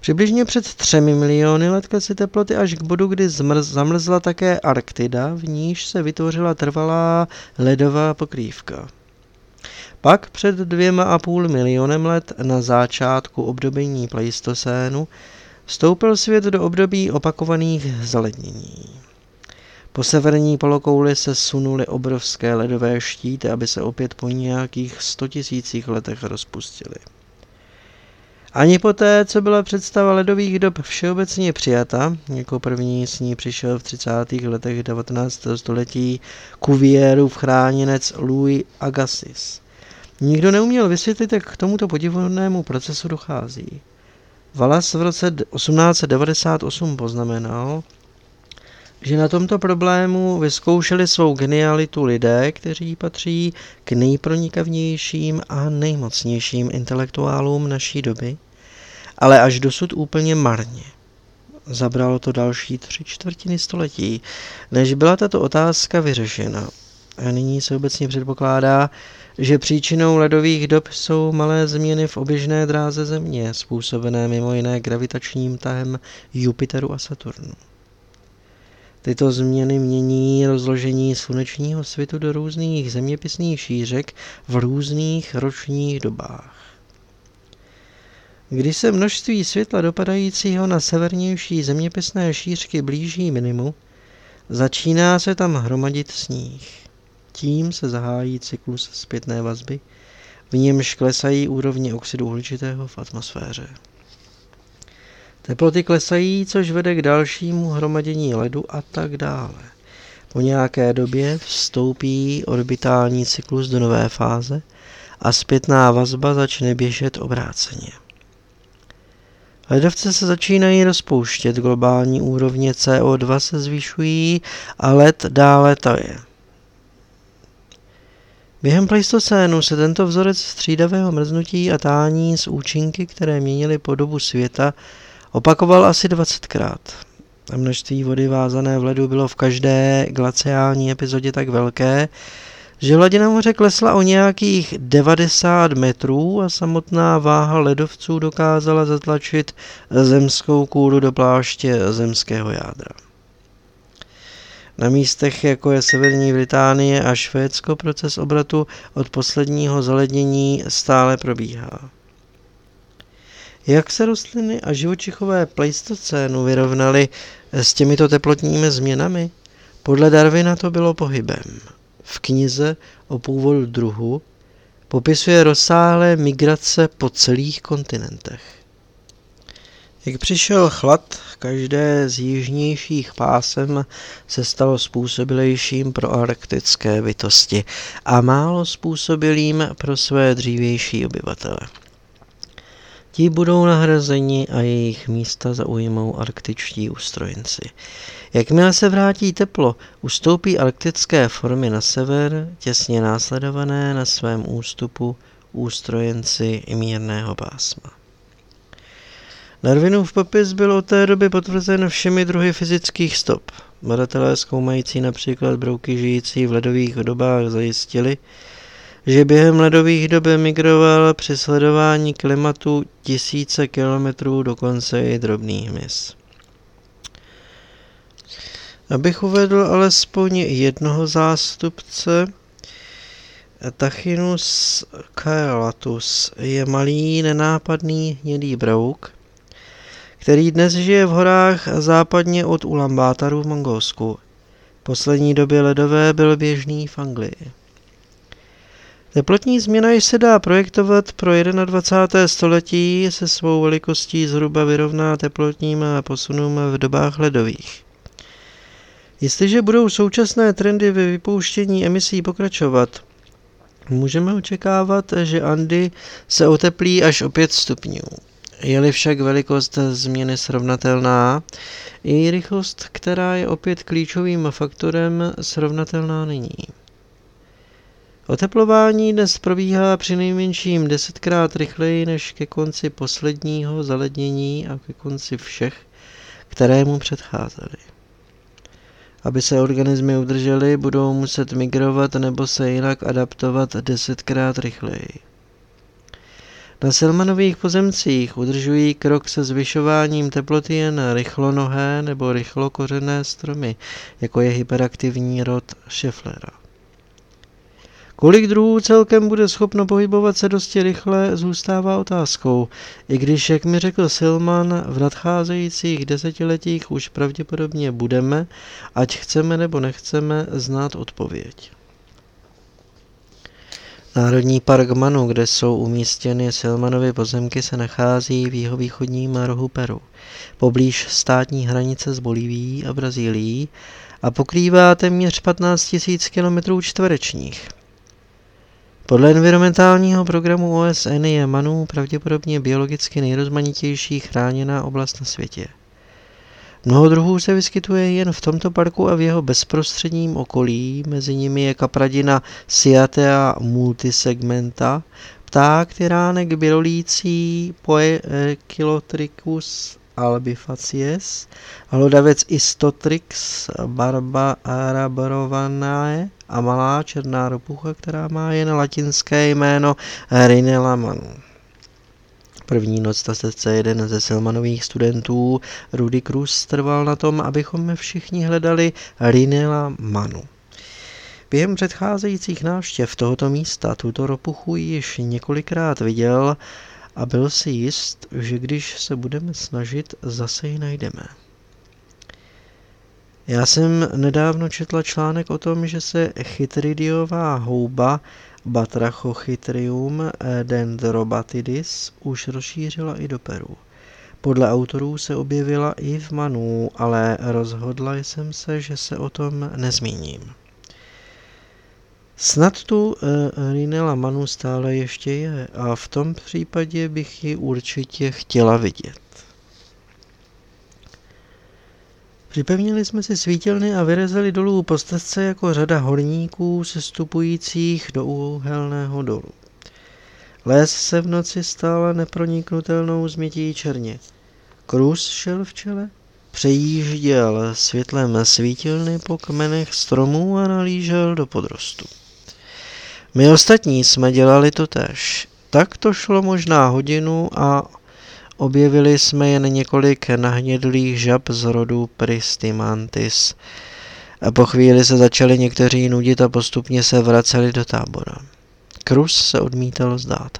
Speaker 1: Přibližně před třemi miliony let klesly teploty až k bodu, kdy zmrz, zamrzla také Arktida, v níž se vytvořila trvalá ledová pokrývka. Pak před dvěma a půl milionem let na začátku obdobení Pleistocénu vstoupil svět do období opakovaných zalednění. Po severní polokouli se sunuly obrovské ledové štíty, aby se opět po nějakých 100 tisících letech rozpustily. Ani poté, co byla představa ledových dob všeobecně přijata, jako první s ní přišel v 30. letech 19. století Cuvierův chráněnec Louis Agassiz. Nikdo neuměl vysvětlit, jak k tomuto podivuhodnému procesu dochází. Wallace v roce 1898 poznamenal, že na tomto problému vyzkoušeli svou genialitu lidé, kteří patří k nejpronikavnějším a nejmocnějším intelektuálům naší doby, ale až dosud úplně marně. Zabralo to další tři čtvrtiny století, než byla tato otázka vyřešena. A nyní se obecně předpokládá, že příčinou ledových dob jsou malé změny v oběžné dráze Země, způsobené mimo jiné gravitačním tahem Jupiteru a Saturnu. Tyto změny mění rozložení slunečního světu do různých zeměpisných šířek v různých ročních dobách. Když se množství světla dopadajícího na severnější zeměpisné šířky blíží minimu, začíná se tam hromadit sníh. Tím se zahájí cyklus zpětné vazby, v němž klesají úrovně oxidu uhličitého v atmosféře. Teploty klesají, což vede k dalšímu hromadění ledu a tak dále. Po nějaké době vstoupí orbitální cyklus do nové fáze a zpětná vazba začne běžet obráceně. Ledovce se začínají rozpouštět, globální úrovně CO2 se zvyšují a led dále taje. Během pleistocénu se tento vzorec střídavého mrznutí a tání s účinky, které měnily podobu světa, opakoval asi 20krát. A množství vody vázané v ledu bylo v každé glaciální epizodě tak velké, že hladina moře klesla o nějakých 90 metrů a samotná váha ledovců dokázala zatlačit zemskou kůru do pláště zemského jádra. Na místech, jako je Severní Británie a Švédsko, proces obratu od posledního zalednění stále probíhá. Jak se rostliny a živočichové pleistocénu vyrovnaly s těmito teplotními změnami? Podle Darwina to bylo pohybem. V knize o původu druhu popisuje rozsáhlé migrace po celých kontinentech. Jak přišel chlad, každé z jižnějších pásem se stalo způsobilejším pro arktické bytosti a málo způsobilým pro své dřívější obyvatele. Ti budou nahrazeni a jejich místa zaujmou arktičtí ústrojenci. Jakmile se vrátí teplo, ustoupí arktické formy na sever, těsně následované na svém ústupu ústrojenci mírného pásma. Darwinův popis byl od té doby potvrzen všemi druhy fyzických stop. Badatelé zkoumající například brouky žijící v ledových dobách zajistili, že během ledových dob migroval při sledování klimatu tisíce kilometrů, dokonce i drobný hmyz. Abych uvedl alespoň jednoho zástupce, Tachinus caelatus je malý, nenápadný hnědý brouk, který dnes žije v horách západně od Ulambátaru v Mongolsku. Poslední době ledové byl běžný v Anglii. Teplotní změna již se dá projektovat pro 21. století se svou velikostí zhruba vyrovná teplotním posunům v dobách ledových. Jestliže budou současné trendy ve vypouštění emisí pokračovat, můžeme očekávat, že Andy se oteplí až o 5 stupňů. Je-li však velikost změny srovnatelná, i rychlost, která je opět klíčovým faktorem, srovnatelná není. Oteplování dnes probíhá při nejmenším desetkrát rychleji než ke konci posledního zalednění a ke konci všech, které mu předcházely. Aby se organismy udržely, budou muset migrovat nebo se jinak adaptovat desetkrát rychleji. Na Selmanových pozemcích udržují krok se zvyšováním teploty jen rychlonohé nebo rychlokořené stromy, jako je hyperaktivní rod Schefflera. Kolik druhů celkem bude schopno pohybovat se dosti rychle, zůstává otázkou, i když, jak mi řekl Silman, v nadcházejících desetiletích už pravděpodobně budeme, ať chceme nebo nechceme, znát odpověď. Národní park Manu, kde jsou umístěny Silmanovy pozemky, se nachází v jihovýchodním rohu Peru, poblíž státní hranice s Bolívií a Brazílií a pokrývá téměř 15 000 km čtverečních. Podle environmentálního programu OSN je Manu pravděpodobně biologicky nejrozmanitější chráněná oblast na světě. Mnoho druhů se vyskytuje jen v tomto parku a v jeho bezprostředním okolí, mezi nimi je kapradina Cyathea multisegmenta, pták tyránek bělolící Poekilotricus albifacies, hlodavec Istotrix barbarabrovanae a malá černá ropucha, která má jen latinské jméno Rinella manu. První noc na se jeden ze Silmanových studentů, Rudy Cruz, trval na tom, abychom všichni hledali Rinella Manu. Během předcházejících návštěv tohoto místa tuto ropuchu již několikrát viděl a byl si jist, že když se budeme snažit, zase ji najdeme. Já jsem nedávno četla článek o tom, že se chytridiová houba Batrachochytrium dendrobatidis už rozšířila i do Peru. Podle autorů se objevila i v Manu, ale rozhodla jsem se, že se o tom nezmíním. Snad tu uh, Rinela Manu stále ještě je a v tom případě bych ji určitě chtěla vidět. Připevnili jsme si svítilny a vyrezali dolů po stezce jako řada horníků sestupujících do úhelného dolu. Les se v noci stál neproniknutelnou změtí černě. Krus šel v čele, přejížděl světlem svítilny po kmenech stromů a nalížel do podrostu. My ostatní jsme dělali to tež. Tak to šlo možná hodinu a Objevili jsme jen několik nahnědlých žab z rodu Pristimantis. A po chvíli se začali někteří nudit a postupně se vraceli do tábora. Krus se odmítal zdát.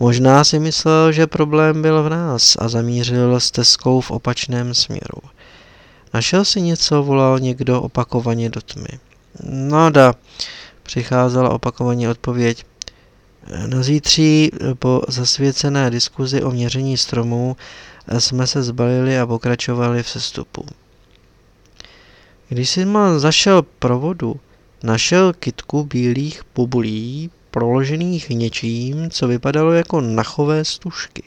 Speaker 1: Možná si myslel, že problém byl v nás a zamířil stezkou v opačném směru. Našel si něco, volal někdo opakovaně do tmy. No da, přicházela opakovaně odpověď. Na zítří po zasvěcené diskuzi o měření stromů jsme se zbalili a pokračovali v sestupu. Když jsem zašel provodu, našel kitku bílých bubulí, proložených něčím, co vypadalo jako nachové stužky.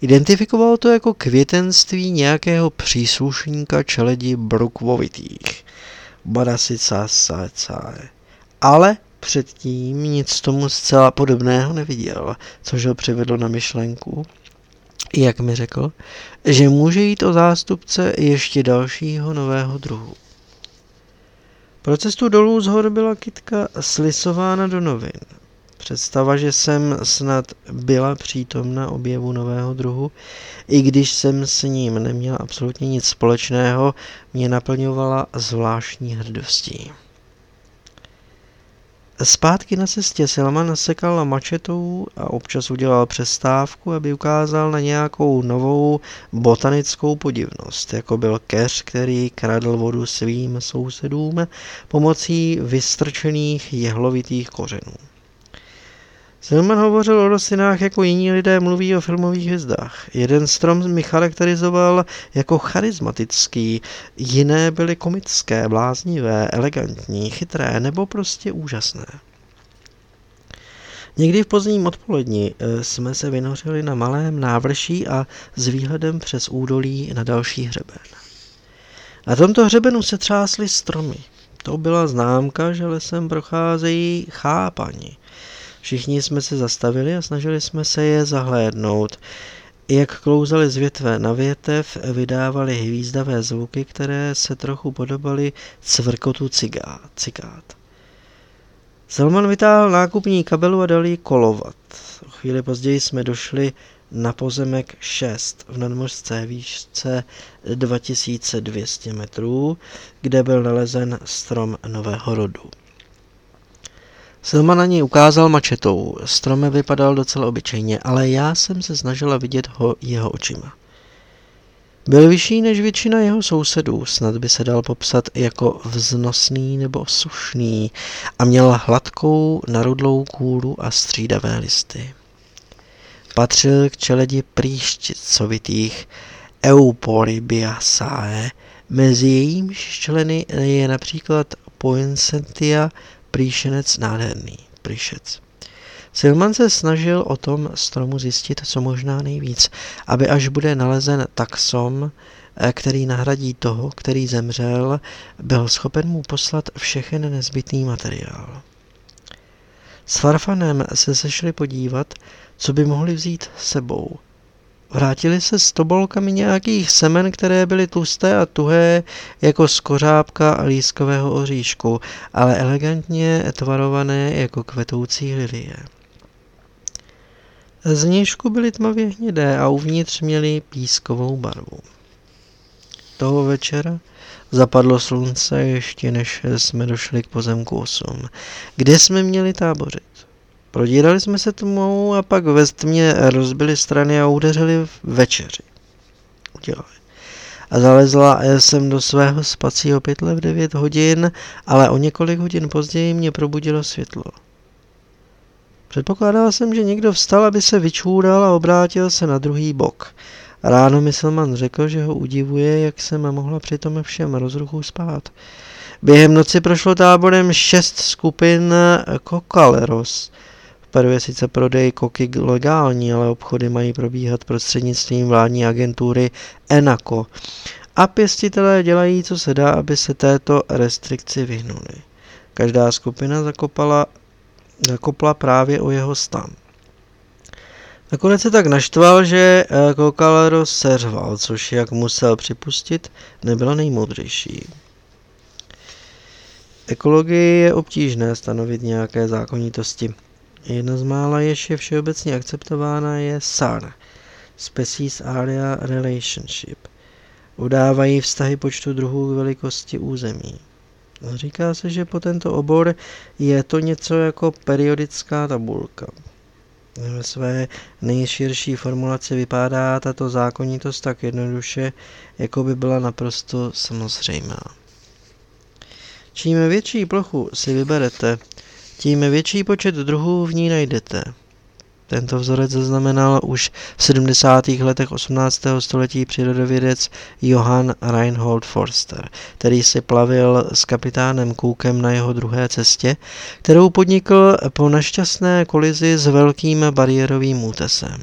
Speaker 1: Identifikoval to jako květenství nějakého příslušníka čeledi brukvovitých. Barasica saecae. Ale předtím nic tomu zcela podobného neviděl, což ho přivedlo na myšlenku, jak mi řekl, že může jít o zástupce ještě dalšího nového druhu. Pro cestu dolů z hor byla kytka slisována do novin. Představa, že jsem snad byla přítomna objevu nového druhu, i když jsem s ním neměla absolutně nic společného, mě naplňovala zvláštní hrdostí. Zpátky na cestě Selman nasekal mačetou a občas udělal přestávku, aby ukázal na nějakou novou botanickou podivnost, jako byl keř, který kradl vodu svým sousedům pomocí vystrčených jehlovitých kořenů. Silman hovořil o rostlinách jako jiní lidé mluví o filmových hvězdách. Jeden strom mi charakterizoval jako charismatický, jiné byly komické, bláznivé, elegantní, chytré nebo prostě úžasné. Někdy v pozdním odpolední eh, jsme se vynořili na malém návrší a s výhledem přes údolí na další hřeben. Na tomto hřebenu se třásly stromy. To byla známka, že lesem procházejí chápani – Všichni jsme se zastavili a snažili jsme se je zahlédnout. Jak klouzaly z větve na větev, vydávaly hvízdavé zvuky, které se trochu podobaly cvrkotu cigát. cigát. Salman vytáhl nákupní kabelu a dal ji kolovat. O chvíli později jsme došli na pozemek 6 v nadmořské výšce 2200 metrů, kde byl nalezen strom nového rodu. Silma na něj ukázal mačetou. Strom vypadal docela obyčejně, ale já jsem se snažila vidět ho jeho očima. Byl vyšší než většina jeho sousedů, snad by se dal popsat jako vznosný nebo sušný a měl hladkou narudlou kůru a střídavé listy. Patřil k čeledi příšticovitých Euporybiasae, mezi jejímž členy je například Poinsettia prýšenec nádherný, prýšec. Silman se snažil o tom stromu zjistit co možná nejvíc, aby až bude nalezen taxom, eh, který nahradí toho, který zemřel, byl schopen mu poslat všechen nezbytný materiál. S Farfanem se sešli podívat, co by mohli vzít sebou – Vrátili se s tobolkami nějakých semen, které byly tlusté a tuhé jako skořápka lískového oříšku, ale elegantně tvarované jako kvetoucí lilie. Zněžku byly tmavě hnědé a uvnitř měly pískovou barvu. Toho večera zapadlo slunce ještě než jsme došli k pozemku 8, kde jsme měli tábořit. Prodírali jsme se tmou a pak ve tmě rozbili strany a udeřili večeři. Udělali. A zalezla jsem do svého spacího pytle v 9 hodin, ale o několik hodin později mě probudilo světlo. Předpokládal jsem, že někdo vstal, aby se vyčůral a obrátil se na druhý bok. Ráno mi Silman řekl, že ho udivuje, jak jsem mohla při tom všem rozruchu spát. Během noci prošlo táborem šest skupin Kokaleros, Peru je sice prodej koky legální, ale obchody mají probíhat prostřednictvím vládní agentury ENACO a pěstitelé dělají, co se dá, aby se této restrikci vyhnuli. Každá skupina zakopala, zakopla právě o jeho stan. Nakonec se tak naštval, že Kokalero seřval, což, jak musel připustit, nebylo nejmoudřejší. Ekologii je obtížné stanovit nějaké zákonitosti. Jedna z mála, jež je všeobecně akceptována, je SAR, Species Area Relationship. Udávají vztahy počtu druhů k velikosti území. Říká se, že po tento obor je to něco jako periodická tabulka. Ve své nejširší formulaci vypadá tato zákonitost tak jednoduše, jako by byla naprosto samozřejmá. Čím větší plochu si vyberete, tím větší počet druhů v ní najdete. Tento vzorec zaznamenal už v 70. letech 18. století přírodovědec Johann Reinhold Forster, který si plavil s kapitánem Cookem na jeho druhé cestě, kterou podnikl po nešťastné kolizi s velkým bariérovým útesem.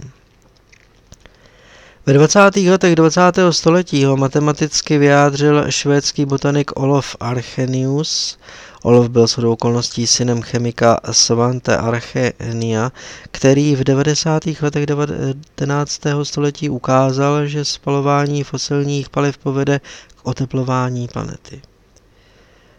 Speaker 1: Ve 20. letech 20. století ho matematicky vyjádřil švédský botanik Olof Archenius, Olof byl shodou okolností synem chemika Svante Archenia, který v 90. letech 19. století ukázal, že spalování fosilních paliv povede k oteplování planety.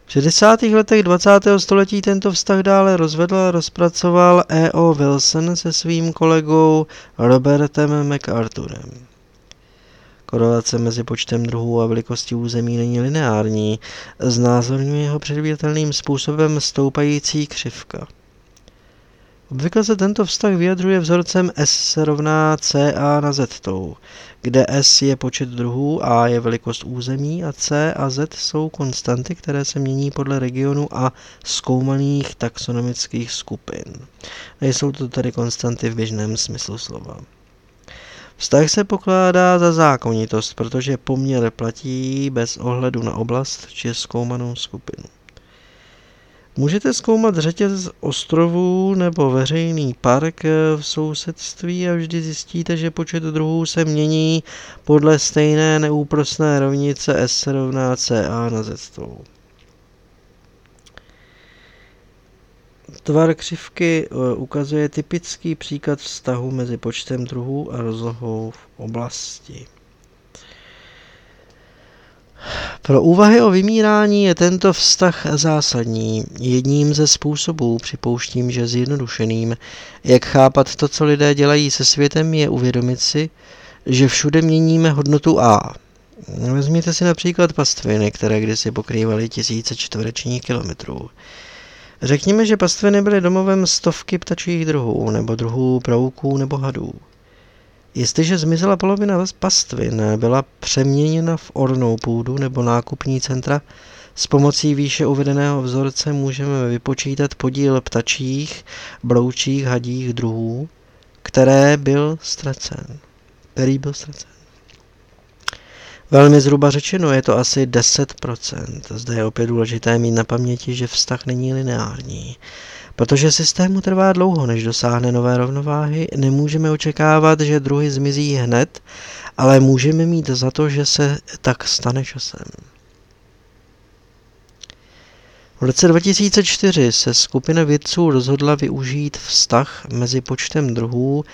Speaker 1: V 60. letech 20. století tento vztah dále rozvedl a rozpracoval E.O. Wilson se svým kolegou Robertem MacArthurem. Korelace mezi počtem druhů a velikostí území není lineární, znázorňuje ho předvídatelným způsobem stoupající křivka. Obvykle se tento vztah vyjadřuje vzorcem S se rovná CA na Z tou, kde S je počet druhů, A je velikost území a C a Z jsou konstanty, které se mění podle regionu a zkoumaných taxonomických skupin. Nejsou to tedy konstanty v běžném smyslu slova. Vztah se pokládá za zákonitost, protože poměr platí bez ohledu na oblast či zkoumanou skupinu. Můžete zkoumat řetěz ostrovů nebo veřejný park v sousedství a vždy zjistíte, že počet druhů se mění podle stejné neúprosné rovnice S rovná CA na Z. Tvar křivky eh, ukazuje typický příklad vztahu mezi počtem druhů a rozlohou v oblasti. Pro úvahy o vymírání je tento vztah zásadní. Jedním ze způsobů, připouštím, že zjednodušeným, jak chápat to, co lidé dělají se světem, je uvědomit si, že všude měníme hodnotu A. Vezměte si například pastviny, které kdysi pokrývaly tisíce čtverečních kilometrů. Řekněme, že pastviny byly domovem stovky ptačích druhů, nebo druhů prouků nebo hadů. Jestliže zmizela polovina pastvin, byla přeměněna v ornou půdu nebo nákupní centra, s pomocí výše uvedeného vzorce můžeme vypočítat podíl ptačích, broučích, hadích druhů, které byl ztracen, který byl ztracen. Velmi zhruba řečeno je to asi 10%. Zde je opět důležité mít na paměti, že vztah není lineární. Protože systému trvá dlouho, než dosáhne nové rovnováhy, nemůžeme očekávat, že druhy zmizí hned, ale můžeme mít za to, že se tak stane časem. V roce 2004 se skupina vědců rozhodla využít vztah mezi počtem druhů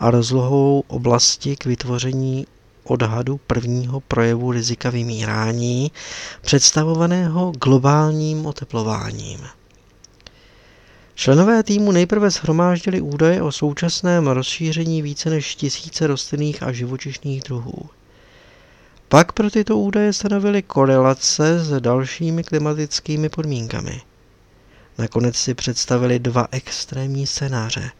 Speaker 1: a rozlohou oblasti k vytvoření odhadu prvního projevu rizika vymírání, představovaného globálním oteplováním. Členové týmu nejprve shromáždili údaje o současném rozšíření více než tisíce rostlinných a živočišných druhů. Pak pro tyto údaje stanovili korelace s dalšími klimatickými podmínkami. Nakonec si představili dva extrémní scénáře.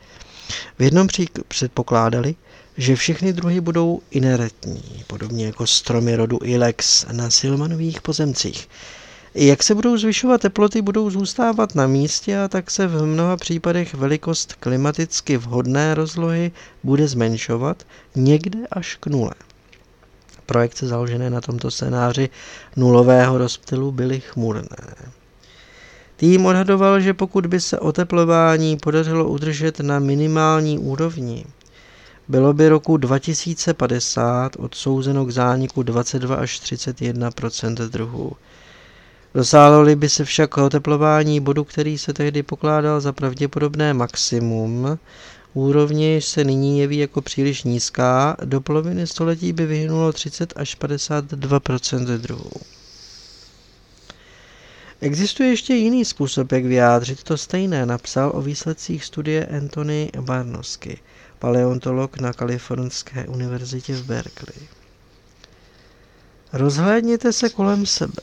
Speaker 1: V jednom předpokládali, že všechny druhy budou inertní, podobně jako stromy rodu Ilex na Silmanových pozemcích. Jak se budou zvyšovat teploty, budou zůstávat na místě a tak se v mnoha případech velikost klimaticky vhodné rozlohy bude zmenšovat někde až k nule. Projekce založené na tomto scénáři nulového rozptylu byly chmurné. Tým odhadoval, že pokud by se oteplování podařilo udržet na minimální úrovni, bylo by roku 2050 odsouzeno k zániku 22 až 31% druhů. Dosáhlo by se však oteplování bodu, který se tehdy pokládal za pravděpodobné maximum, úrovně se nyní jeví jako příliš nízká, do poloviny století by vyhnulo 30 až 52% druhů. Existuje ještě jiný způsob, jak vyjádřit to stejné, napsal o výsledcích studie Anthony Barnosky, paleontolog na Kalifornské univerzitě v Berkeley. Rozhlédněte se kolem sebe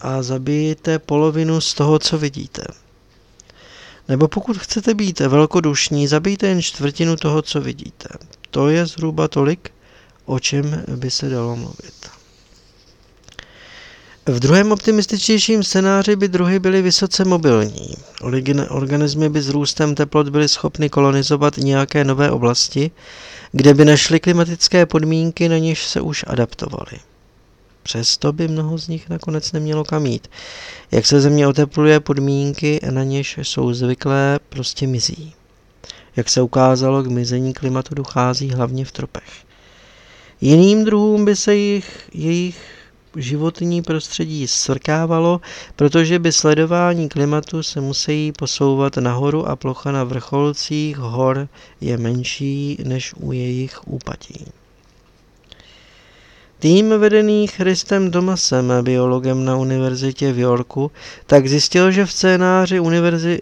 Speaker 1: a zabijte polovinu z toho, co vidíte. Nebo pokud chcete být velkodušní, zabijte jen čtvrtinu toho, co vidíte. To je zhruba tolik, o čem by se dalo mluvit. V druhém optimističtějším scénáři by druhy byly vysoce mobilní. Organismy by s růstem teplot byly schopny kolonizovat nějaké nové oblasti, kde by našly klimatické podmínky, na něž se už adaptovaly. Přesto by mnoho z nich nakonec nemělo kam jít. Jak se země otepluje, podmínky, na něž jsou zvyklé, prostě mizí. Jak se ukázalo, k mizení klimatu dochází hlavně v tropech. Jiným druhům by se jich, jejich životní prostředí svrkávalo, protože by sledování klimatu se musí posouvat nahoru a plocha na vrcholcích hor je menší než u jejich úpatí. Tým vedený Christem Thomasem, biologem na univerzitě v Yorku, tak zjistil, že v scénáři univerzi,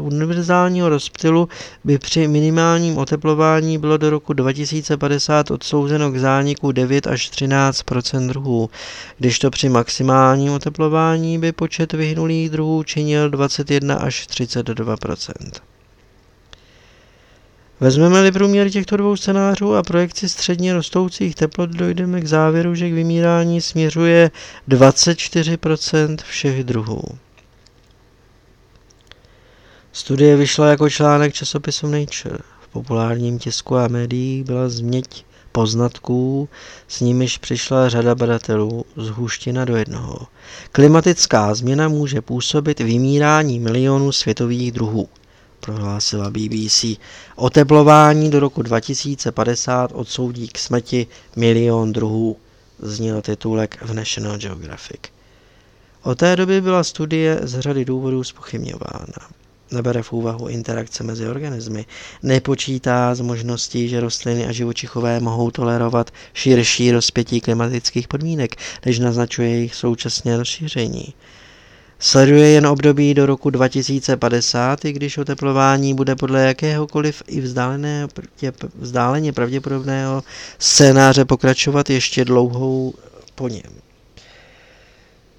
Speaker 1: univerzálního rozptylu by při minimálním oteplování bylo do roku 2050 odsouzeno k zániku 9 až 13% druhů, když to při maximálním oteplování by počet vyhnulých druhů činil 21 až 32 Vezmeme-li průměr těchto dvou scénářů a projekci středně rostoucích teplot, dojdeme k závěru, že k vymírání směřuje 24% všech druhů. Studie vyšla jako článek časopisu Nature. V populárním tisku a médiích byla změť poznatků, s nimiž přišla řada badatelů z hůština do jednoho. Klimatická změna může působit vymírání milionů světových druhů prohlásila BBC. Oteplování do roku 2050 odsoudí k smrti milion druhů, zněl titulek v National Geographic. Od té doby byla studie z řady důvodů spochybňována. nebere v úvahu interakce mezi organismy, nepočítá s možností, že rostliny a živočichové mohou tolerovat širší rozpětí klimatických podmínek, než naznačuje jejich současné rozšíření. Sleduje jen období do roku 2050, i když oteplování bude podle jakéhokoliv i vzdáleně pravděpodobného scénáře pokračovat ještě dlouhou po něm.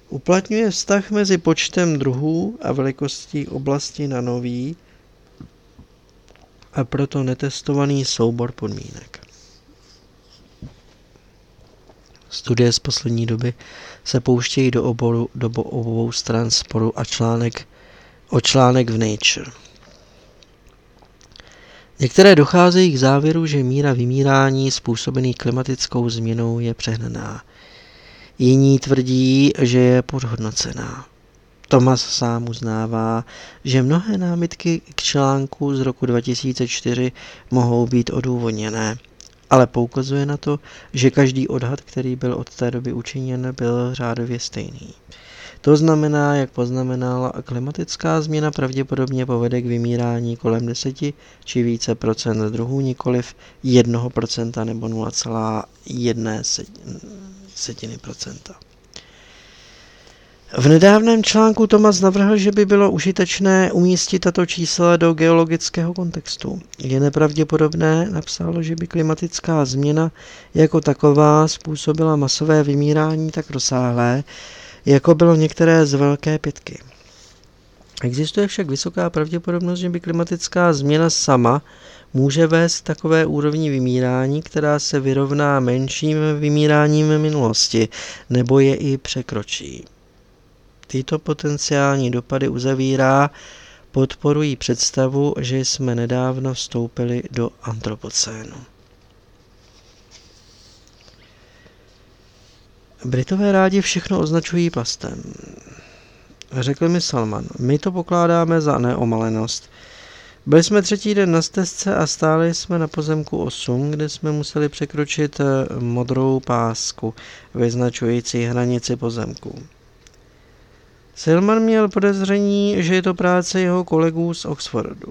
Speaker 1: Uplatňuje vztah mezi počtem druhů a velikostí oblasti na nový a proto netestovaný soubor podmínek. Studie z poslední doby se pouštějí do oboru do obou stran sporu a článek o článek v Nature. Některé docházejí k závěru, že míra vymírání způsobený klimatickou změnou je přehnaná. Jiní tvrdí, že je podhodnocená. Thomas sám uznává, že mnohé námitky k článku z roku 2004 mohou být odůvodněné, ale poukazuje na to, že každý odhad, který byl od té doby učiněn, byl řádově stejný. To znamená, jak poznamenala, klimatická změna pravděpodobně povede k vymírání kolem 10 či více procent druhů, nikoliv 1 procenta nebo 0,1 setiny procenta. V nedávném článku Tomas navrhl, že by bylo užitečné umístit tato čísla do geologického kontextu. Je nepravděpodobné, napsalo, že by klimatická změna jako taková způsobila masové vymírání tak rozsáhlé, jako bylo některé z velké pětky. Existuje však vysoká pravděpodobnost, že by klimatická změna sama může vést takové úrovni vymírání, která se vyrovná menším vymíráním minulosti, nebo je i překročí. Tyto potenciální dopady uzavírá, podporují představu, že jsme nedávno vstoupili do antropocénu. Britové rádi všechno označují plastem. Řekl mi Salman, my to pokládáme za neomalenost. Byli jsme třetí den na stezce a stáli jsme na pozemku 8, kde jsme museli překročit eh, modrou pásku, vyznačující hranici pozemku. Silman měl podezření, že je to práce jeho kolegů z Oxfordu.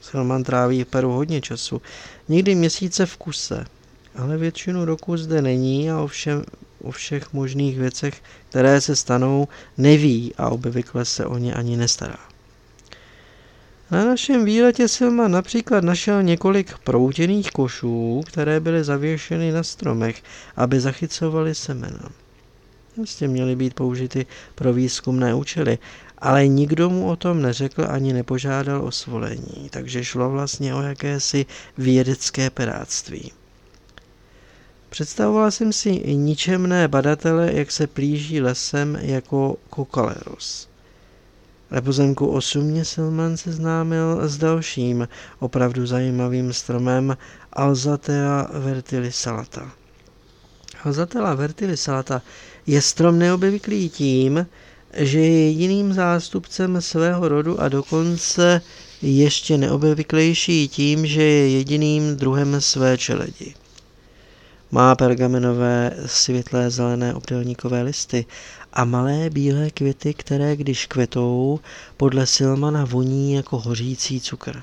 Speaker 1: Silman tráví v Peru hodně času, někdy měsíce v kuse, ale většinu roku zde není a o, všem, o všech možných věcech, které se stanou, neví a obvykle se o ně ani nestará. Na našem výletě Silma například našel několik proutěných košů, které byly zavěšeny na stromech, aby zachycovaly semena. Vlastně měly být použity pro výzkumné účely, ale nikdo mu o tom neřekl ani nepožádal o svolení, takže šlo vlastně o jakési vědecké peráctví. Představoval jsem si ničemné badatele, jak se plíží lesem jako kokaleros. Na pozemku 8 mě Silman seznámil s dalším opravdu zajímavým stromem Alzatea vertilisalata. Alzatea vertilisalata je strom neobvyklý tím, že je jediným zástupcem svého rodu a dokonce ještě neobvyklejší tím, že je jediným druhem své čeledi. Má pergamenové světlé zelené obdelníkové listy a malé bílé květy, které když kvetou, podle Silmana voní jako hořící cukr.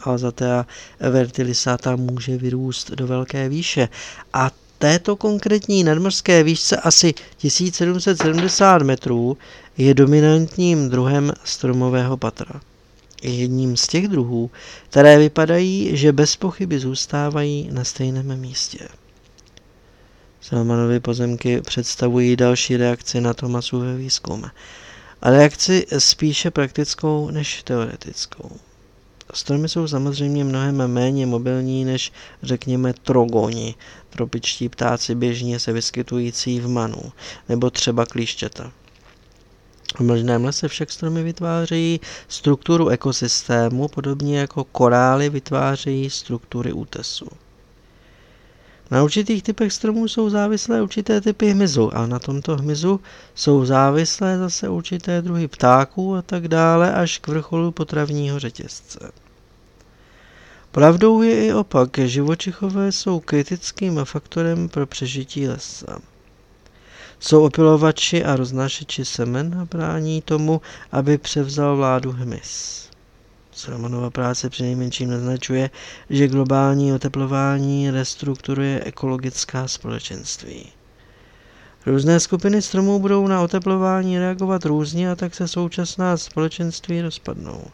Speaker 1: Alzatea vertilisata může vyrůst do velké výše a této konkrétní nadmořské výšce asi 1770 metrů je dominantním druhem stromového patra. Je jedním z těch druhů, které vypadají, že bez pochyby zůstávají na stejném místě. Salmanovy pozemky představují další reakci na Tomasův výzkum. A reakci spíše praktickou než teoretickou. Stromy jsou samozřejmě mnohem méně mobilní než, řekněme, trogoni, tropičtí ptáci běžně se vyskytující v manu, nebo třeba klíšťata. V mlžném lese však stromy vytvářejí strukturu ekosystému, podobně jako korály vytvářejí struktury útesu. Na určitých typech stromů jsou závislé určité typy hmyzu a na tomto hmyzu jsou závislé zase určité druhy ptáků a tak dále až k vrcholu potravního řetězce. Pravdou je i opak, živočichové jsou kritickým faktorem pro přežití lesa. Jsou opilovači a roznášeči semen a brání tomu, aby převzal vládu hmyz. Salmanova práce přinejmenším naznačuje, že globální oteplování restrukturuje ekologická společenství. Různé skupiny stromů budou na oteplování reagovat různě a tak se současná společenství rozpadnou.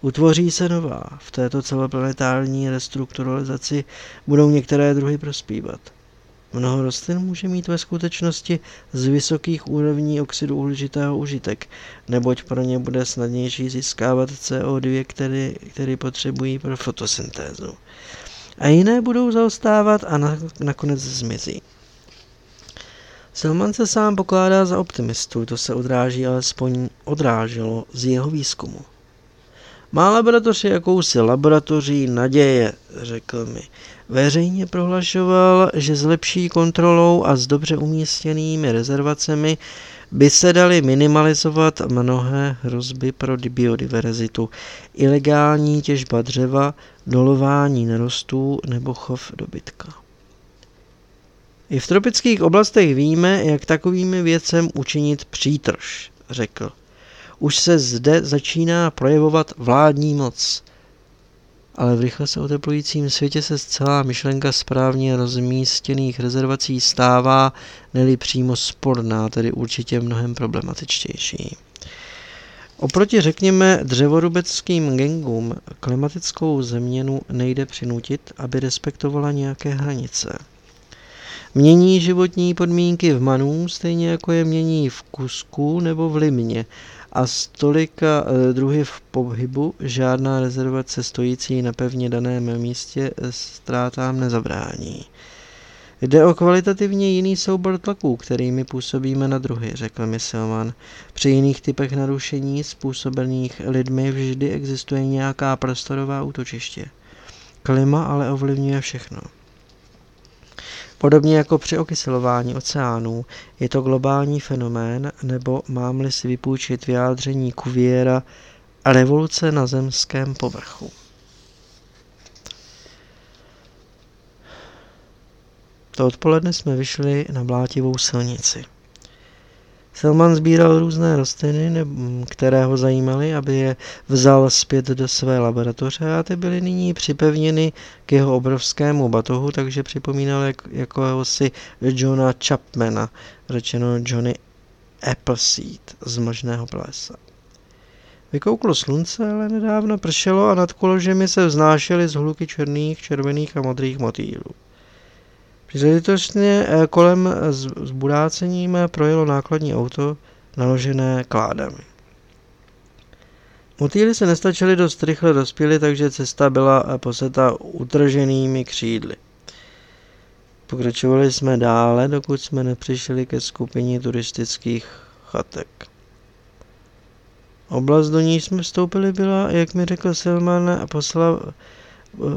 Speaker 1: Utvoří se nová. V této celoplanetární restrukturalizaci budou některé druhy prospívat. Mnoho rostlin může mít ve skutečnosti z vysokých úrovní oxidu uhličitého užitek, neboť pro ně bude snadnější získávat CO2, který, který potřebují pro fotosyntézu. A jiné budou zaostávat a na, nakonec zmizí. Silman se sám pokládá za optimistu, to se odráží alespoň odráželo z jeho výzkumu. Má laboratoř jakousi laboratoří naděje, řekl mi. Veřejně prohlašoval, že s lepší kontrolou a s dobře umístěnými rezervacemi by se daly minimalizovat mnohé hrozby pro biodiverzitu, ilegální těžba dřeva, dolování nerostů nebo chov dobytka. I v tropických oblastech víme, jak takovými věcem učinit přítrž, řekl. Už se zde začíná projevovat vládní moc. Ale v rychle se oteplujícím světě se celá myšlenka správně rozmístěných rezervací stává, neli přímo sporná, tedy určitě mnohem problematičtější. Oproti řekněme dřevorubeckým gengům klimatickou změnu nejde přinutit, aby respektovala nějaké hranice. Mění životní podmínky v Manu, stejně jako je mění v Kusku nebo v Limně a z tolika e, druhy v pohybu žádná rezervace stojící na pevně daném místě ztrátám nezabrání. Jde o kvalitativně jiný soubor tlaků, kterými působíme na druhy, řekl mi Silman. Při jiných typech narušení způsobených lidmi vždy existuje nějaká prostorová útočiště. Klima ale ovlivňuje všechno. Podobně jako při okyselování oceánů je to globální fenomén, nebo mám-li si vypůjčit vyjádření Cuviera, revoluce na zemském povrchu. To odpoledne jsme vyšli na blátivou silnici. Selman sbíral různé rostliny, které ho zajímaly, aby je vzal zpět do své laboratoře a ty byly nyní připevněny k jeho obrovskému batohu, takže připomínal jak, jako si Johna Chapmana, řečeno Johnny Appleseed z možného plesa. Vykouklo slunce, ale nedávno pršelo a nad koložemi se vznášely zhluky černých, červených a modrých motýlů. Příležitostně eh, kolem s budácením projelo nákladní auto naložené kládami. Motýly se nestačily dost rychle dospěly, takže cesta byla eh, poseta utrženými křídly. Pokračovali jsme dále, dokud jsme nepřišli ke skupině turistických chatek. Oblast, do ní jsme vstoupili, byla, jak mi řekl Silman, posla,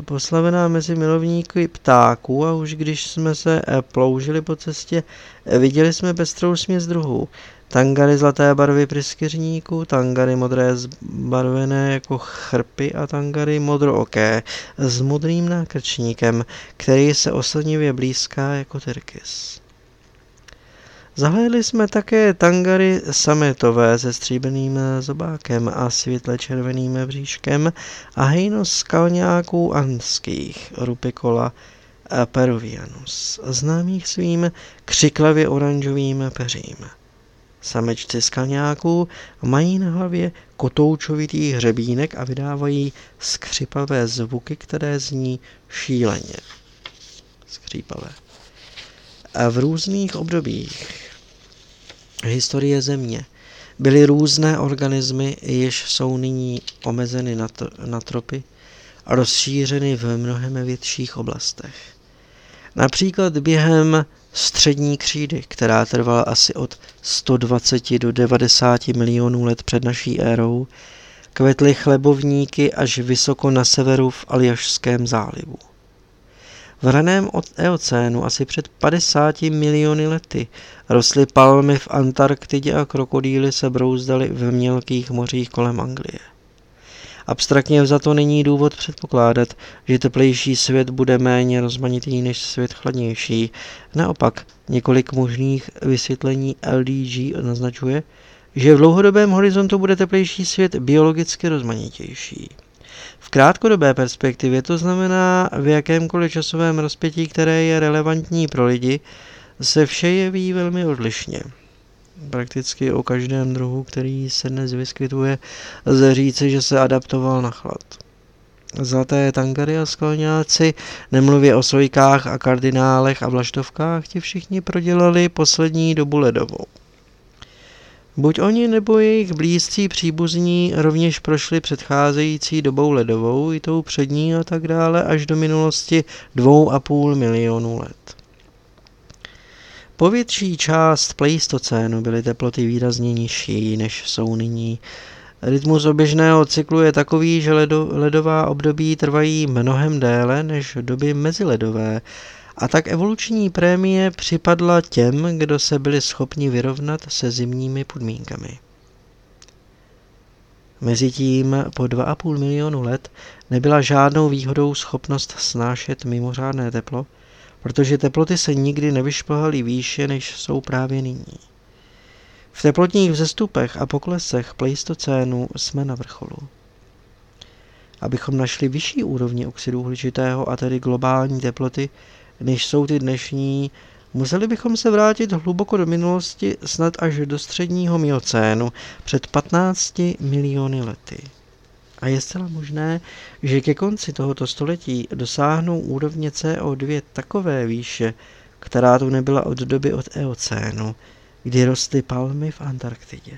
Speaker 1: poslavená mezi milovníky ptáků a už když jsme se eh, ploužili po cestě, eh, viděli jsme pestrou směs druhů. Tangary zlaté barvy pryskyřníků, tangary modré zbarvené jako chrpy a tangary modrooké s modrým nákrčníkem, který se oslnivě blízká jako tyrkys. Zahlédli jsme také tangary sametové se stříbeným zobákem a světle červeným bříškem a hejno skalňáků anských, rupicola peruvianus, známých svým křiklavě oranžovým peřím. Samečci skalňáků mají na hlavě kotoučovitý hřebínek a vydávají skřipavé zvuky, které zní šíleně. Skřípavé. V různých obdobích historie země byly různé organismy, jež jsou nyní omezeny na, na tropy a rozšířeny v mnohem větších oblastech. Například během střední křídy, která trvala asi od 120 do 90 milionů let před naší érou, kvetly chlebovníky až vysoko na severu v Aljašském zálivu. V raném eocénu asi před 50 miliony lety rostly palmy v Antarktidě a krokodýly se brouzdaly v mělkých mořích kolem Anglie. Abstraktně vzato není důvod předpokládat, že teplejší svět bude méně rozmanitý než svět chladnější. Naopak, několik možných vysvětlení LDG naznačuje, že v dlouhodobém horizontu bude teplejší svět biologicky rozmanitější. Krátkodobé perspektivě to znamená v jakémkoliv časovém rozpětí, které je relevantní pro lidi, se vše jeví velmi odlišně. Prakticky o každém druhu, který se dnes vyskytuje, lze říci, že se adaptoval na chlad. Zlaté tangary a skloňáci, nemluvě o sojkách a kardinálech a vlaštovkách, ti všichni prodělali poslední dobu ledovou. Buď oni nebo jejich blízcí příbuzní rovněž prošli předcházející dobou ledovou, i tou přední a tak dále, až do minulosti dvou a půl milionů let. Po větší část pleistocénu byly teploty výrazně nižší, než jsou nyní. Rytmus oběžného cyklu je takový, že ledo, ledová období trvají mnohem déle než doby meziledové, a tak evoluční prémie připadla těm, kdo se byli schopni vyrovnat se zimními podmínkami. Mezitím po 2,5 milionu let nebyla žádnou výhodou schopnost snášet mimořádné teplo, protože teploty se nikdy nevyšplhaly výše, než jsou právě nyní. V teplotních vzestupech a poklesech pleistocénu jsme na vrcholu. Abychom našli vyšší úrovni oxidu uhličitého a tedy globální teploty, než jsou ty dnešní, museli bychom se vrátit hluboko do minulosti, snad až do středního miocénu, před 15 miliony lety. A je zcela možné, že ke konci tohoto století dosáhnou úrovně CO2 takové výše, která tu nebyla od doby od Eocénu, kdy rostly palmy v Antarktidě.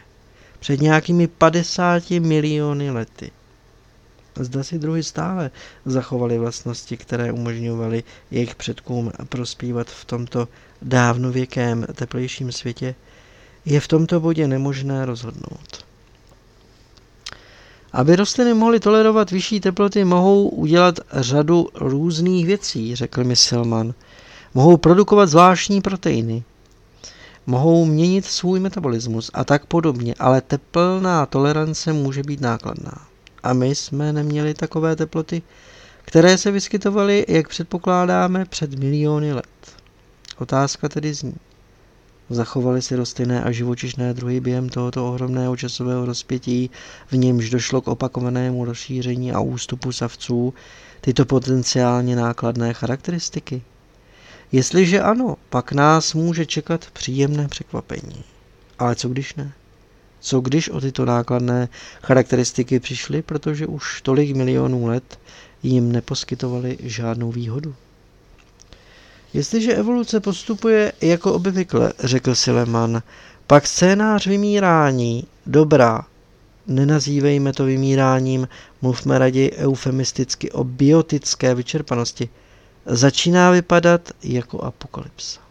Speaker 1: Před nějakými 50 miliony lety. Zda si druhy stále zachovaly vlastnosti, které umožňovaly jejich předkům prospívat v tomto dávnověkém teplejším světě, je v tomto bodě nemožné rozhodnout. Aby rostliny mohly tolerovat vyšší teploty, mohou udělat řadu různých věcí, řekl mi Silman. Mohou produkovat zvláštní proteiny, mohou měnit svůj metabolismus a tak podobně, ale teplná tolerance může být nákladná. A my jsme neměli takové teploty, které se vyskytovaly, jak předpokládáme, před miliony let. Otázka tedy zní, Zachovaly si rostlinné a živočišné druhy během tohoto ohromného časového rozpětí, v němž došlo k opakovanému rozšíření a ústupu savců, tyto potenciálně nákladné charakteristiky? Jestliže ano, pak nás může čekat příjemné překvapení. Ale co když ne? Co když o tyto nákladné charakteristiky přišly, protože už tolik milionů let jim neposkytovali žádnou výhodu? Jestliže evoluce postupuje jako obvykle, řekl Sileman, pak scénář vymírání, dobrá, nenazývejme to vymíráním, mluvme raději eufemisticky o biotické vyčerpanosti, začíná vypadat jako apokalypsa.